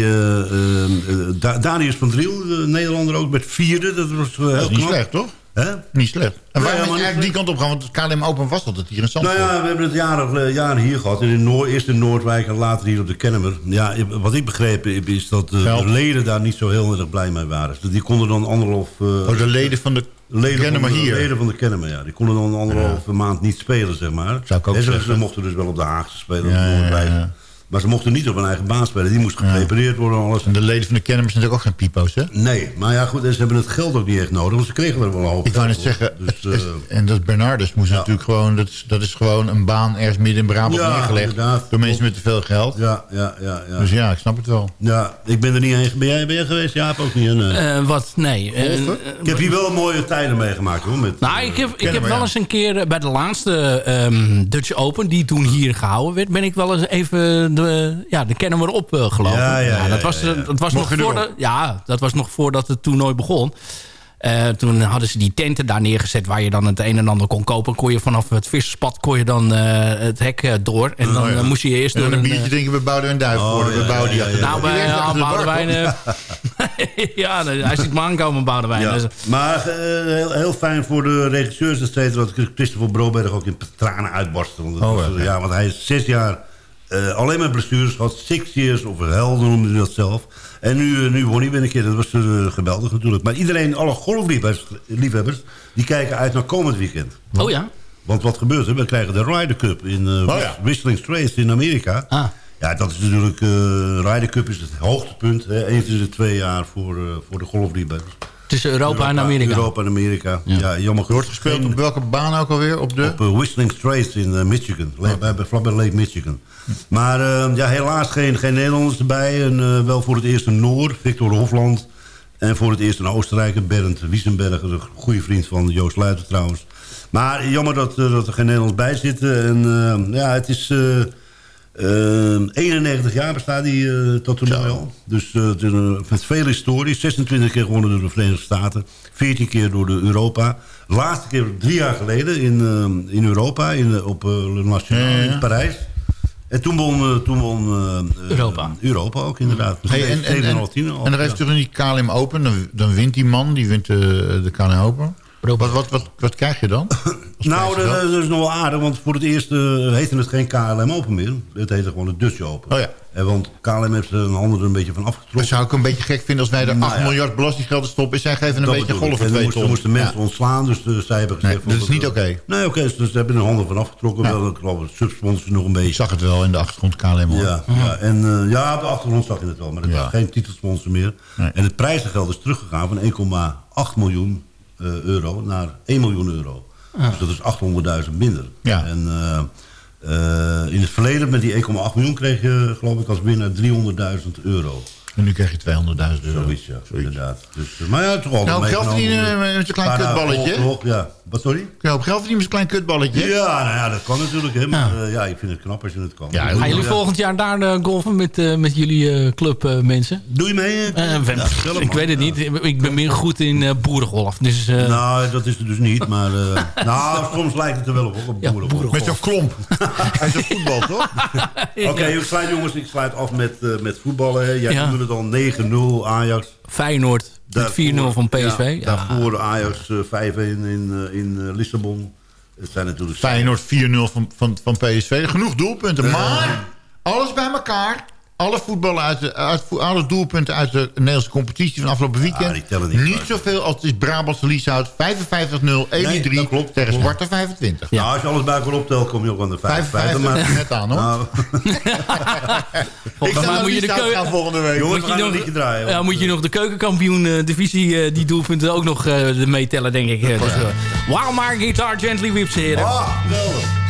Speaker 2: Da- Darius van Driel, de Nederlander ook, met vierde. Dat was heel
Speaker 4: Dat is niet
Speaker 2: knap.
Speaker 4: slecht, toch?
Speaker 2: Hè?
Speaker 4: Niet slecht. En
Speaker 2: Nee,
Speaker 4: waarom is eigenlijk die kant op gaan? Want het KLM Open was altijd hier in
Speaker 2: Nou
Speaker 4: Zandvoort.
Speaker 2: ja, we hebben het jaren, eh, jaren hier gehad. In Noord, eerst in Noordwijk en later hier op de Kennemer. Ja, wat ik begrepen heb is dat eh, de leden daar niet zo heel erg blij mee waren. Dus die konden dan anderhalf... eh,
Speaker 4: Oh, de leden van de
Speaker 2: leden
Speaker 4: Kennemer
Speaker 2: van de,
Speaker 4: hier.
Speaker 2: Leden van de Kennemer, ja. Die konden dan anderhalve maand niet spelen, zeg maar.
Speaker 4: Zou ik ook
Speaker 2: en ze, mochten dus wel op de Haagse spelen,
Speaker 4: Ja,
Speaker 2: op
Speaker 4: ja,
Speaker 2: Noordwijk.
Speaker 4: ja.
Speaker 2: Maar ze mochten niet op hun eigen baan spelen. Die moest geprepareerd worden en alles.
Speaker 4: En de leden van de Kennemer zijn natuurlijk ook geen pipo's, hè?
Speaker 2: Nee, maar ja goed, en ze hebben het geld ook niet echt nodig. Want ze kregen er wel een hoop
Speaker 4: Ik wou net zeggen,
Speaker 2: Dus, eh,
Speaker 4: en dat Bernardus moest
Speaker 2: ja.
Speaker 4: natuurlijk gewoon... Dat is, dat is gewoon een baan ergens midden in Brabant
Speaker 2: Ja,
Speaker 4: neergelegd...
Speaker 2: inderdaad.
Speaker 4: door mensen met te veel geld.
Speaker 2: ja, ja, ja, ja.
Speaker 4: Dus ja, ik snap het wel.
Speaker 2: Ja, ik ben er niet heen. Ben jij, ben jij geweest? Jaap ook niet. Nee.
Speaker 3: Eh, wat? Nee. Eh,
Speaker 2: ik heb hier wel mooie tijden meegemaakt hoor. Met,
Speaker 3: Nou, ik heb, ik heb wel
Speaker 4: ja.
Speaker 3: eens een keer bij de laatste ehm, Dutch Open... die toen hier gehouden werd... ben ik wel eens even de, ja, de Kennemer op eh, gelopen.
Speaker 2: Ja, ja, ja,
Speaker 3: dat was,
Speaker 2: ja, ja.
Speaker 3: dat was nog voor de, ja, dat was nog voordat het toernooi begon. Eh, toen hadden ze die tenten daar neergezet... waar je dan het een en ander kon kopen. Kon je vanaf het visserspad kon je dan eh, het hek door. En dan
Speaker 4: Oh, ja.
Speaker 3: eh, moest je eerst
Speaker 4: En
Speaker 3: door
Speaker 4: dan een
Speaker 3: een...
Speaker 4: biertje drinken we Boudewijn Duif
Speaker 2: Oh,
Speaker 4: worden.
Speaker 2: ja,
Speaker 4: we bouwen die
Speaker 2: ja, ja,
Speaker 3: nou, bij Boudewijn... eh, ja, hij ziet me aankomen, Boudewijn.
Speaker 2: Ja.
Speaker 3: Dus,
Speaker 2: Maar heel, heel fijn voor de regisseurs et cetera, dat Christopher Broberg ook in tranen uitbarstte. Want,
Speaker 4: Oh,
Speaker 2: was,
Speaker 4: ja.
Speaker 2: ja, want hij is zes jaar eh, alleen maar blessures gehad. Six years of hell noemde hij dat zelf. En nu, eh, nu won hij weer een keer. Dat was eh, geweldig natuurlijk. Maar iedereen, alle golfliefhebbers, liefhebbers, die kijken uit naar komend weekend.
Speaker 3: oh ja?
Speaker 2: Want wat gebeurt er? We krijgen de Ryder Cup in eh,
Speaker 4: Oh ja.
Speaker 2: Whistling Straits in Amerika.
Speaker 3: Ah.
Speaker 2: Ja, dat is natuurlijk... eh Ryder Cup is het hoogtepunt. Hè, eens in de twee jaar voor, eh, voor de golfliefhebbers.
Speaker 3: Tussen Europa, en Amerika.
Speaker 2: Europa en Amerika. Ja, jammer
Speaker 4: Wordt gespeeld op welke baan ook alweer? Op de...
Speaker 2: op eh, Whistling Straits in eh, Michigan. La- bij, bij, vlakbij Lake Michigan. Maar eh, ja, helaas geen, geen Nederlanders erbij. En wel voor het eerst een Noor, Victor Hofland. En voor het eerst een Oostenrijker, Bernd Wiesenberger. Een goede vriend van Joost Luiten trouwens. Maar jammer dat, dat er geen Nederlanders bij zitten. En eh, ja, het is... eh, eh, 91 jaar bestaat die eh tot toernooi al. Dus eh, het is een, met veel historie. 26 keer gewonnen door de Verenigde Staten. 14 keer door de Europa. Laatste keer drie jaar geleden in, eh, in Europa. In, eh, op eh, Le National
Speaker 4: Ja, ja, ja.
Speaker 2: in Parijs. En toen won, eh, toen won eh, eh,
Speaker 3: Europa.
Speaker 2: Europa ook inderdaad. Dus
Speaker 4: Hey, en, en, en,
Speaker 2: 7,5 al.
Speaker 4: en dan heeft
Speaker 2: Ja.
Speaker 4: toch die KLM Open, dan, dan wint die man, die wint de, de KLM Open. Wat, wat, wat, wat krijg je dan?
Speaker 2: Nou, dat, dat is nog wel aardig, want voor het eerst eh, heette het geen KLM Open meer. Het heette gewoon de Dutch Open.
Speaker 4: Oh ja.
Speaker 2: En want KLM heeft er een handen er een beetje van
Speaker 4: Dat
Speaker 2: afgetrokken.
Speaker 4: zou ik een beetje gek vinden als wij er 8
Speaker 2: Nou ja.
Speaker 4: miljard belastinggeld in stoppen. En zij geven een
Speaker 2: Dat
Speaker 4: beetje
Speaker 2: ik. dan
Speaker 4: twee
Speaker 2: moesten,
Speaker 4: ton.
Speaker 2: moesten mensen
Speaker 4: Ja.
Speaker 2: ontslaan, dus eh, zij hebben gezegd...
Speaker 4: Nee,
Speaker 2: van,
Speaker 4: dat is niet
Speaker 2: eh,
Speaker 4: oké.
Speaker 2: Nee, oké, dus ze hebben hun handen van afgetrokken.
Speaker 4: Ja.
Speaker 2: Wel, ik geloof, subsponsors nog een
Speaker 4: Ik
Speaker 2: beetje.
Speaker 4: zag het wel in de achtergrond KLM. hoor.
Speaker 2: Ja, ja, en eh, ja, op de achtergrond zag je het wel, maar het
Speaker 4: Ja.
Speaker 2: was geen titelsponsor meer.
Speaker 4: Nee.
Speaker 2: En het prijzengeld is teruggegaan van 1,8 miljoen euro naar 1 miljoen euro. Dus dat is 800.000 minder.
Speaker 4: Ja.
Speaker 2: En eh, eh, in het verleden met die 1,8 miljoen kreeg je, geloof ik, als winnaar 300.000 euro.
Speaker 4: En nu krijg je 200.000 euro.
Speaker 2: Zoiets, ja, inderdaad. Dus, eh, maar ja, toch altijd
Speaker 4: Nou, geld verdienen met zo'n klein kutballetje.
Speaker 2: Ja, wat sorry?
Speaker 4: Op geld verdienen met zo'n klein kutballetje?
Speaker 2: Ja, nou ja, dat kan natuurlijk. Hè, maar ja. ja, ik vind het knap als je het kan.
Speaker 4: Ja,
Speaker 3: Gaan jullie volgend jaar daar eh, golfen met, eh, met jullie eh, club eh, mensen?
Speaker 2: Doe je mee?
Speaker 3: Eh, we-
Speaker 2: Ja,
Speaker 3: ik
Speaker 2: man.
Speaker 3: weet het
Speaker 2: Ja.
Speaker 3: niet. Ik ben meer goed in eh, boerengolf. Dus, eh,
Speaker 2: Nou, dat is het dus niet, maar... eh, nou, soms lijkt het er wel op, op
Speaker 3: Ja,
Speaker 2: boerengolf.
Speaker 3: boerengolf.
Speaker 4: Met zo'n klomp. Hij is een voetbal, toch?
Speaker 2: Oké, ik sluit jongens, ik sluit af met, eh, met voetballen. Jij
Speaker 3: Ja.
Speaker 2: Het al 9-0 Ajax.
Speaker 3: Feyenoord met 4-0 van PSV.
Speaker 2: Ja,
Speaker 3: Ja.
Speaker 2: Daarvoor Ajax eh, 5-1 in, eh, in eh, Lissabon. Het zijn natuurlijk...
Speaker 4: Feyenoord 4-0 van, van, van PSV. Genoeg doelpunten. Maar alles bij elkaar. Alle, voetballen uit de, uit, alle doelpunten uit de Nederlandse competitie van afgelopen weekend.
Speaker 2: Ah, die tellen niet,
Speaker 4: niet
Speaker 2: maar.
Speaker 4: zoveel als het is Brabantse Lieshout. 55-0, 1-3
Speaker 2: Nee, dat klopt.
Speaker 4: tegen. Sparta 25.
Speaker 2: Nou, als je alles bij elkaar optelt, kom je ook aan de 55.
Speaker 4: 55 net aan, hoor.
Speaker 2: Nou,
Speaker 4: Ik zal
Speaker 3: moet je de
Speaker 4: gaan volgende week.
Speaker 2: jongens,
Speaker 3: Moet je nog-
Speaker 2: een liedje draaien.
Speaker 3: Ja, moet je nog de keukenkampioen eh, divisie, eh, die doelpunten ook nog eh meetellen, denk ik. Dus, While my guitar gently weeps, heren.
Speaker 2: Ah, geweldig.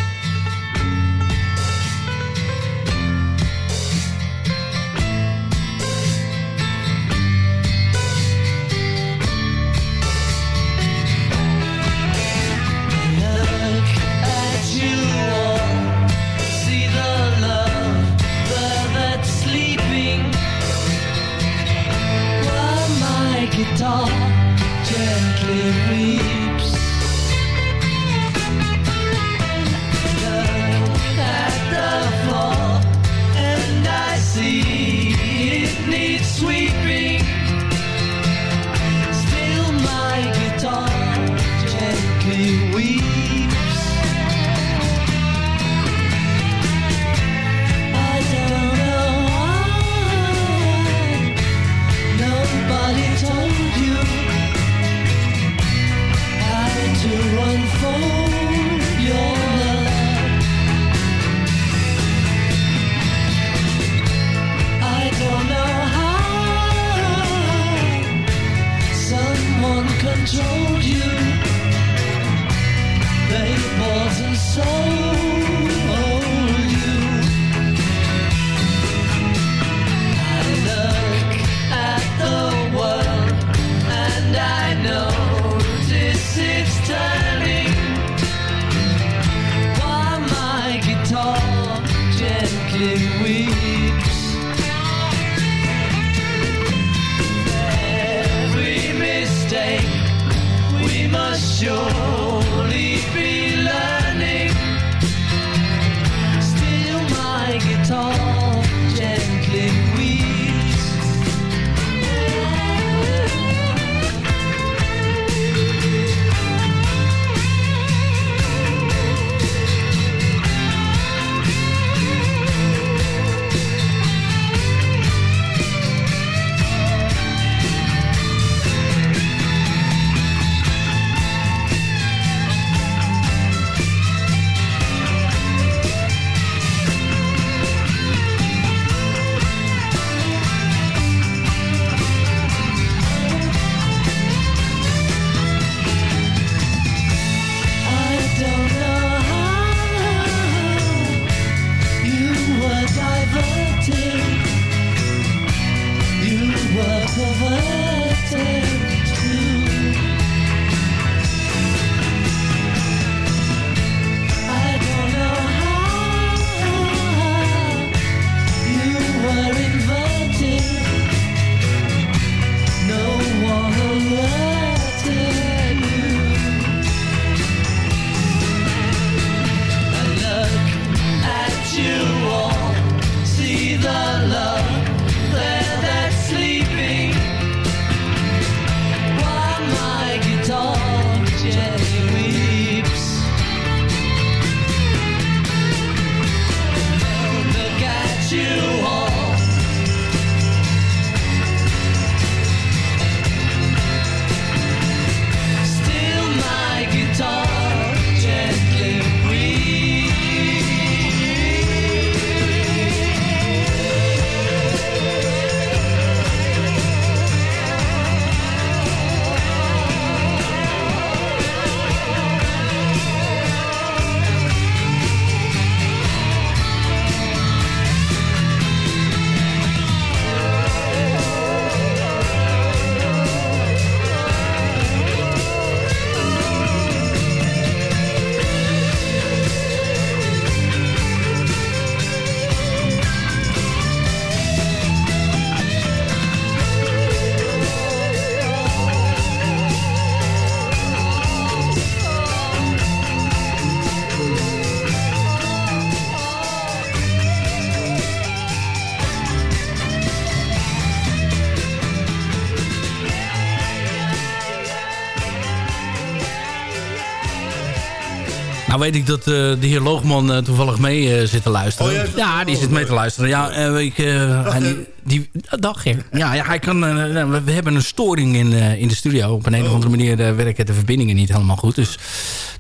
Speaker 3: Weet ik dat eh, de heer Loogman eh, toevallig mee eh, zit te luisteren.
Speaker 2: Oh, ja,
Speaker 3: die zit mee te luisteren. Ja, ik, en die, die, dag, Ger. Ja, ja, hij kan, nou, we, hebben een storing in, in de studio. Op een, een of andere manier werken de verbindingen niet helemaal goed. Dus,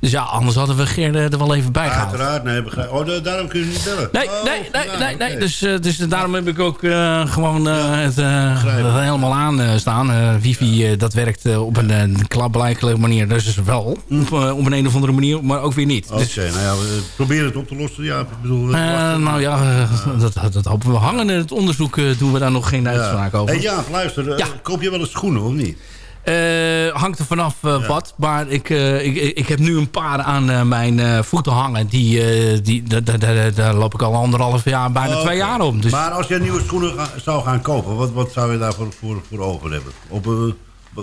Speaker 3: dus ja, anders hadden we Ger eh, er wel even bij gehaald.
Speaker 2: Uiteraard, nee, begrijp. Oh, da- daarom kun je niet bellen.
Speaker 3: Nee,
Speaker 2: Oh,
Speaker 3: nee, nee,
Speaker 2: vandaar,
Speaker 3: nee, nee. Dus, eh, dus daarom heb ik ook eh, gewoon eh, het eh,
Speaker 2: begrijp.
Speaker 3: helemaal aan eh, staan. Eh, wifi, eh, dat werkt eh, op een uh, klaarblijkelijke manier. Dus wel op, eh, op een, een of andere manier, maar ook weer niet.
Speaker 2: Oké,
Speaker 3: Dus,
Speaker 2: nou ja, we proberen het op te lossen. Ja, ik bedoel...
Speaker 3: eh, nou ja, eh, dat, dat hopen we. Hangen in het onderzoek eh, doen we daar nog geen uitspraak over.
Speaker 2: Hey, ja, luister, eh,
Speaker 3: Ja.
Speaker 2: koop je wel eens schoenen of niet?
Speaker 3: Eh, hangt er vanaf eh, wat. Maar ik, eh, ik, ik heb nu een paar aan mijn voeten hangen. Die, die, da- da- da- daar loop ik al anderhalf jaar, bijna twee
Speaker 2: Oké.
Speaker 3: jaar om. Dus,
Speaker 2: Maar als je nieuwe schoenen ga- zou gaan kopen, wat, wat zou je daarvoor voor, voor over hebben? Op,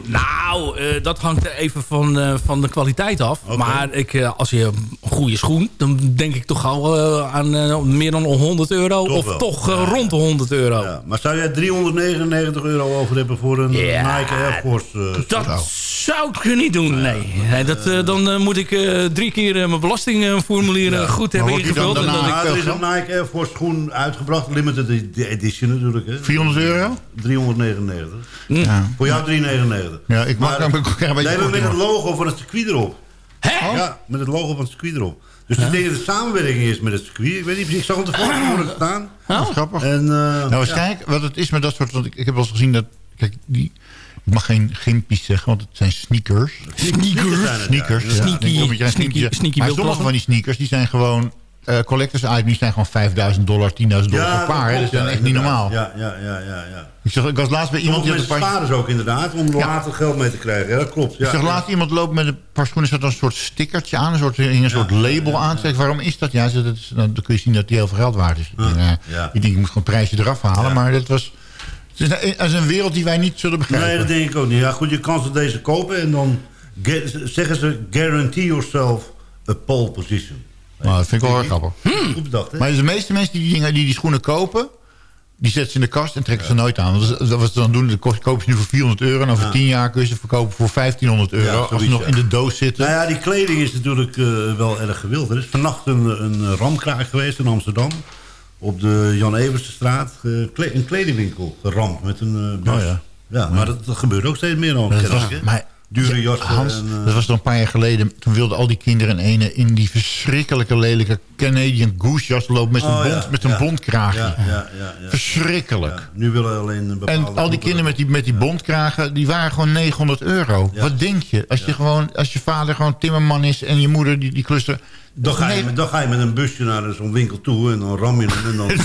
Speaker 3: Nou, eh, dat hangt er even van, eh, van de kwaliteit af. Maar ik, eh, als je een goede schoen... dan denk ik toch al aan eh, meer dan 100 euro.
Speaker 2: Toch
Speaker 3: of
Speaker 2: wel.
Speaker 3: toch rond de 100 euro.
Speaker 2: ja. Maar zou jij 399 euro over hebben voor een
Speaker 3: Ja,
Speaker 2: Nike Air Force? eh,
Speaker 3: Dat zou ik niet doen, nee. Nee, dat, eh, dan moet ik eh, drie keer mijn belastingformulieren goed hebben
Speaker 4: dan
Speaker 3: ingevuld. En dan
Speaker 2: Ja,
Speaker 4: ik
Speaker 2: er is een Nike Air Force schoen uitgebracht, limited edi- edition natuurlijk. Hè?
Speaker 4: 400 euro?
Speaker 2: 399.
Speaker 4: Ja.
Speaker 2: Voor jou 399.
Speaker 4: Ja, ik
Speaker 2: Maar-
Speaker 4: daar een beetje
Speaker 2: Nee, maar met het logo van het circuit erop.
Speaker 3: Hè?
Speaker 2: Ja, met het logo van het circuit erop. Dus ik denk dat het samenwerking is met het circuit. Ik weet niet precies, ik zag hem tevoren horen staan.
Speaker 4: Dat is grappig.
Speaker 2: En, eh,
Speaker 4: Nou, eens
Speaker 2: ja.
Speaker 4: kijken wat het is met dat soort... Want ik, ik heb wel eens gezien dat... Kijk, die Ik mag geen gimpies zeggen, want het zijn sneakers.
Speaker 2: Sneakers het,
Speaker 4: Sneakers.
Speaker 2: ja.
Speaker 4: ja.
Speaker 3: Sneaky-
Speaker 4: een
Speaker 3: sneaky-
Speaker 4: sneaky-
Speaker 3: sneaky
Speaker 4: Maar sommige van die sneakers die zijn gewoon... eh collectors items zijn gewoon 5000 dollar, 10.000 dollar per paar. Dat is dan
Speaker 2: ja,
Speaker 4: echt niet normaal.
Speaker 2: Ja, ja, ja, ja. ja.
Speaker 4: Ik, zag, ik was laatst bij iemand die
Speaker 2: mensen
Speaker 4: een paar...
Speaker 2: sparen ze ook inderdaad, om later geld mee te krijgen. Ja, dat klopt. Ja,
Speaker 4: Ik zag
Speaker 2: ja.
Speaker 4: laatst iemand lopen met een paar schoenen. Er zat een soort stickertje aan. Een soort, een soort label aan. Zeg, waarom is dat? Ja, dat is, dan kun je zien dat die heel veel geld waard is. Ik denk, ja,
Speaker 2: ja.
Speaker 4: Ik denk, ik moet gewoon een prijsje eraf halen.
Speaker 2: Ja.
Speaker 4: Maar dat was... Het is, een, het is een wereld die wij niet zullen begrijpen.
Speaker 2: Nee, dat denk ik ook niet. Ja, goed, je kan ze deze kopen en dan ge- zeggen ze... guarantee yourself a pole position.
Speaker 4: Nou, dat vind ik wel erg grappig.
Speaker 2: Goed bedacht, hè?
Speaker 4: Maar de meeste mensen die die, dingen, die die schoenen kopen... die zetten ze in de kast en trekken ze nooit aan. Dat is- dat wat ze dan doen, dan ko- kopen ze nu voor 400 euro... en over
Speaker 2: Ja.
Speaker 4: 10 jaar kun je ze verkopen voor 1500 euro...
Speaker 2: Ja,
Speaker 4: als ze nog in de doos zitten.
Speaker 2: Nou ja, die kleding is natuurlijk eh, wel erg gewild. Er is vannacht een, een ramkraak geweest in Amsterdam. Op de Jan Eversenstraat. eh, kle- een kledingwinkel geramd met een eh, bus.
Speaker 4: Oh ja.
Speaker 2: ja. maar dat, dat gebeurt ook steeds meer dan.
Speaker 4: Maar,
Speaker 2: Dure
Speaker 4: ja,
Speaker 2: jassen.
Speaker 4: Hans,
Speaker 2: en,
Speaker 4: dat was nog een paar jaar geleden. Toen wilden al die kinderen in ene in die verschrikkelijke lelijke Canadian Goose jas lopen met een,
Speaker 2: Oh, ja,
Speaker 4: bond, met een
Speaker 2: ja.
Speaker 4: bondkraagje.
Speaker 2: ja, ja, ja, ja.
Speaker 4: Verschrikkelijk.
Speaker 2: Ja, Nu willen alleen een bepaalde
Speaker 4: En al die
Speaker 2: groepen
Speaker 4: kinderen met die, met die bondkragen, die waren gewoon 900 euro.
Speaker 2: Ja.
Speaker 4: Wat denk je? Als je, gewoon, als je vader gewoon timmerman is en je moeder die, die kluster...
Speaker 2: Dan ga, je,
Speaker 4: Nee,
Speaker 2: dan ga je met een busje naar zo'n winkel toe en dan ram je hem en dan... dan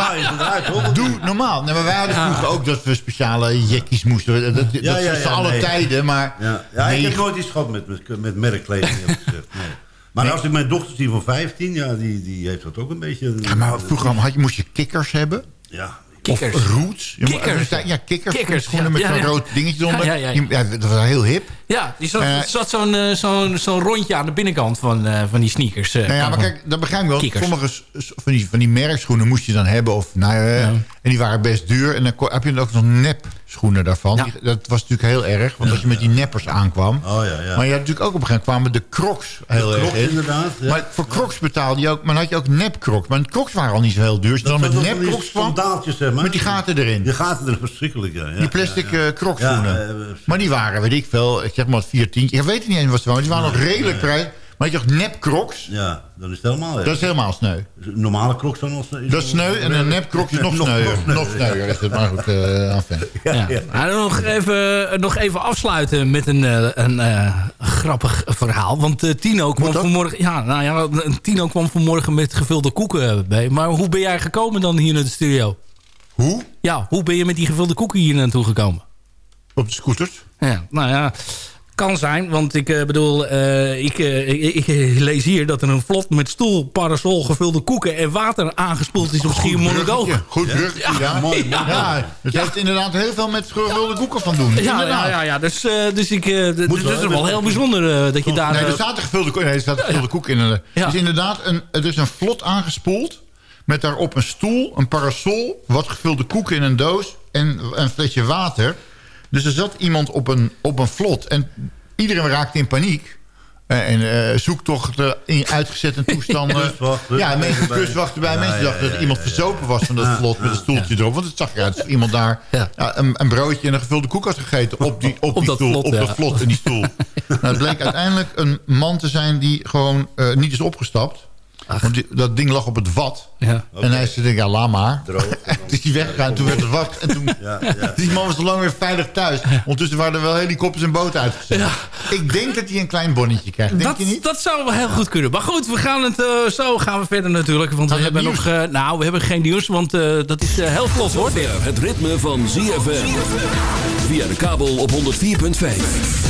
Speaker 2: ga je eruit, hoor.
Speaker 4: Doe normaal. Nee, maar wij hadden vroeger ook dat we speciale jekkies moesten. Dat, dat,
Speaker 2: Ja,
Speaker 4: dat
Speaker 2: ja,
Speaker 4: is
Speaker 2: ja,
Speaker 4: alle
Speaker 2: nee.
Speaker 4: tijden, maar...
Speaker 2: Ja, ja ik heb nooit iets gehad met, met, met merkkleding, gezegd. Nee. Maar als ik mijn dochter zie van 15, ja, die, die heeft dat ook een beetje...
Speaker 4: Ja, maar vroeger had je, moest je kikkers hebben.
Speaker 2: Ja,
Speaker 3: Kikkers.
Speaker 4: Of roots.
Speaker 3: Kikkers.
Speaker 4: Ja, kikkers.
Speaker 3: Kikkers,
Speaker 4: Schoenen
Speaker 3: ja.
Speaker 4: met
Speaker 3: Ja,
Speaker 4: zo'n
Speaker 3: ja.
Speaker 4: rood dingetje onder.
Speaker 3: Ja, ja, ja.
Speaker 4: Die- ja, dat was heel hip.
Speaker 3: Ja, er zat,
Speaker 4: Eh,
Speaker 3: er zat zo'n eh, zo'n zo'n rondje aan de binnenkant van, eh, van die sneakers. eh,
Speaker 4: Nou ja, maar
Speaker 3: van-
Speaker 4: kijk, dat begrijp ik wel. Sommige van die, van die merkschoenen moest je dan hebben. Of, nou, En die waren best duur. En dan heb je dan ook nog nepschoenen daarvan.
Speaker 3: Ja.
Speaker 4: Die- dat was natuurlijk heel erg. Want als je met die neppers aankwam.
Speaker 2: Oh, ja, ja.
Speaker 4: Maar je had natuurlijk ook op een gegeven moment kwamen de crocs heel erg
Speaker 2: Crocs
Speaker 4: in.
Speaker 2: inderdaad, ja.
Speaker 4: Maar voor crocs betaalde je ook... Maar dan had je ook nepcrocs. Maar crocs waren al niet zo heel duur. Je dan met
Speaker 2: die
Speaker 4: kwam...
Speaker 2: sandaaltjes, zeg maar.
Speaker 4: Met die gaten erin.
Speaker 2: Die gaten erin, verschrikkelijk, ja. ja.
Speaker 4: Die plastic eh crocschoenen.
Speaker 2: Ja, eh,
Speaker 4: maar die waren, weet ik veel, ik zeg maar vier tientjes. Ik weet het niet eens wat ze waren. Die waren nog redelijk prijs. Maar je dacht nep crocs,
Speaker 2: Ja, dan is het helemaal... hè.
Speaker 4: dat is helemaal sneu.
Speaker 2: Normale crocs dan nog...
Speaker 4: Dat is sneu en een nep crocs is nog sneuier. Nog sneuier is het, maar goed, eh enfin.
Speaker 3: Ja. Nou, nog, even, nog even afsluiten met een, eh, een eh, grappig verhaal. Want eh, Tino kwam
Speaker 4: dat?
Speaker 3: vanmorgen. Ja, nou ja, Tino kwam vanmorgen met gevulde koeken bij. Maar hoe ben jij gekomen dan hier naar de studio?
Speaker 4: Hoe?
Speaker 3: Ja, hoe ben je met die gevulde koeken hier naartoe gekomen?
Speaker 4: Op de scooters?
Speaker 3: Ja, nou ja, kan zijn. Want ik eh, bedoel, eh, ik, eh, ik, ik, lees hier dat er een vlot met stoel, parasol, gevulde koeken en water aangespoeld is op Schiermonnikoog.
Speaker 4: bruggetje. Goed bruggetje, ja.
Speaker 2: mooi,
Speaker 4: Ja,
Speaker 2: mooi.
Speaker 4: het heeft inderdaad heel veel met gevulde koeken van doen.
Speaker 3: Ja, ja, ja, ja, dus, eh, dus ik, eh, d-
Speaker 2: Moet
Speaker 3: dus
Speaker 2: wel,
Speaker 3: het is wel heel bijzonder eh, dat je daar...
Speaker 4: Nee, er staat een gevulde, koek- nee, er staat een gevulde koek in. Het
Speaker 3: Ja.
Speaker 4: is inderdaad een, het is een vlot aangespoeld. Met daarop een stoel, een parasol, wat gevulde koeken in een doos en een flesje water. Dus er zat iemand op een, op een vlot. En iedereen raakte in paniek. Eh, En eh zoektochten in uitgezette toestanden. Ja, mensen kustwachten bij. Mensen dachten dat iemand verzopen was van dat vlot met een stoeltje erop. Want het zag eruit alsof iemand daar een, een broodje en een gevulde koek had gegeten. Op, die, op, die
Speaker 3: dat
Speaker 4: stoel,
Speaker 3: vlot,
Speaker 4: op dat vlot in die stoel. nou, het bleek uiteindelijk een man te zijn die gewoon eh, niet is opgestapt. Want die- dat ding lag op het wat.
Speaker 3: Ja.
Speaker 4: En hij zei, ja, laat maar.
Speaker 2: Droog.
Speaker 4: Toen is hij weggegaan, toen werd het wat. En toen,
Speaker 2: Ja, ja.
Speaker 4: die man was al lang weer veilig thuis. Ondertussen waren er wel helikopters en boten uitgezet. Ik denk dat hij een klein bonnetje krijgt. Denk
Speaker 3: Dat,
Speaker 4: je niet?
Speaker 3: dat zou wel heel goed kunnen. Maar goed, we gaan het, eh, zo gaan we verder natuurlijk. Want we hebben
Speaker 4: nieuws?
Speaker 3: nog... eh, nou, we hebben geen nieuws, want eh, dat is eh, heel vlot hoor.
Speaker 1: Het ritme van ZFM. Via de kabel op 104.5.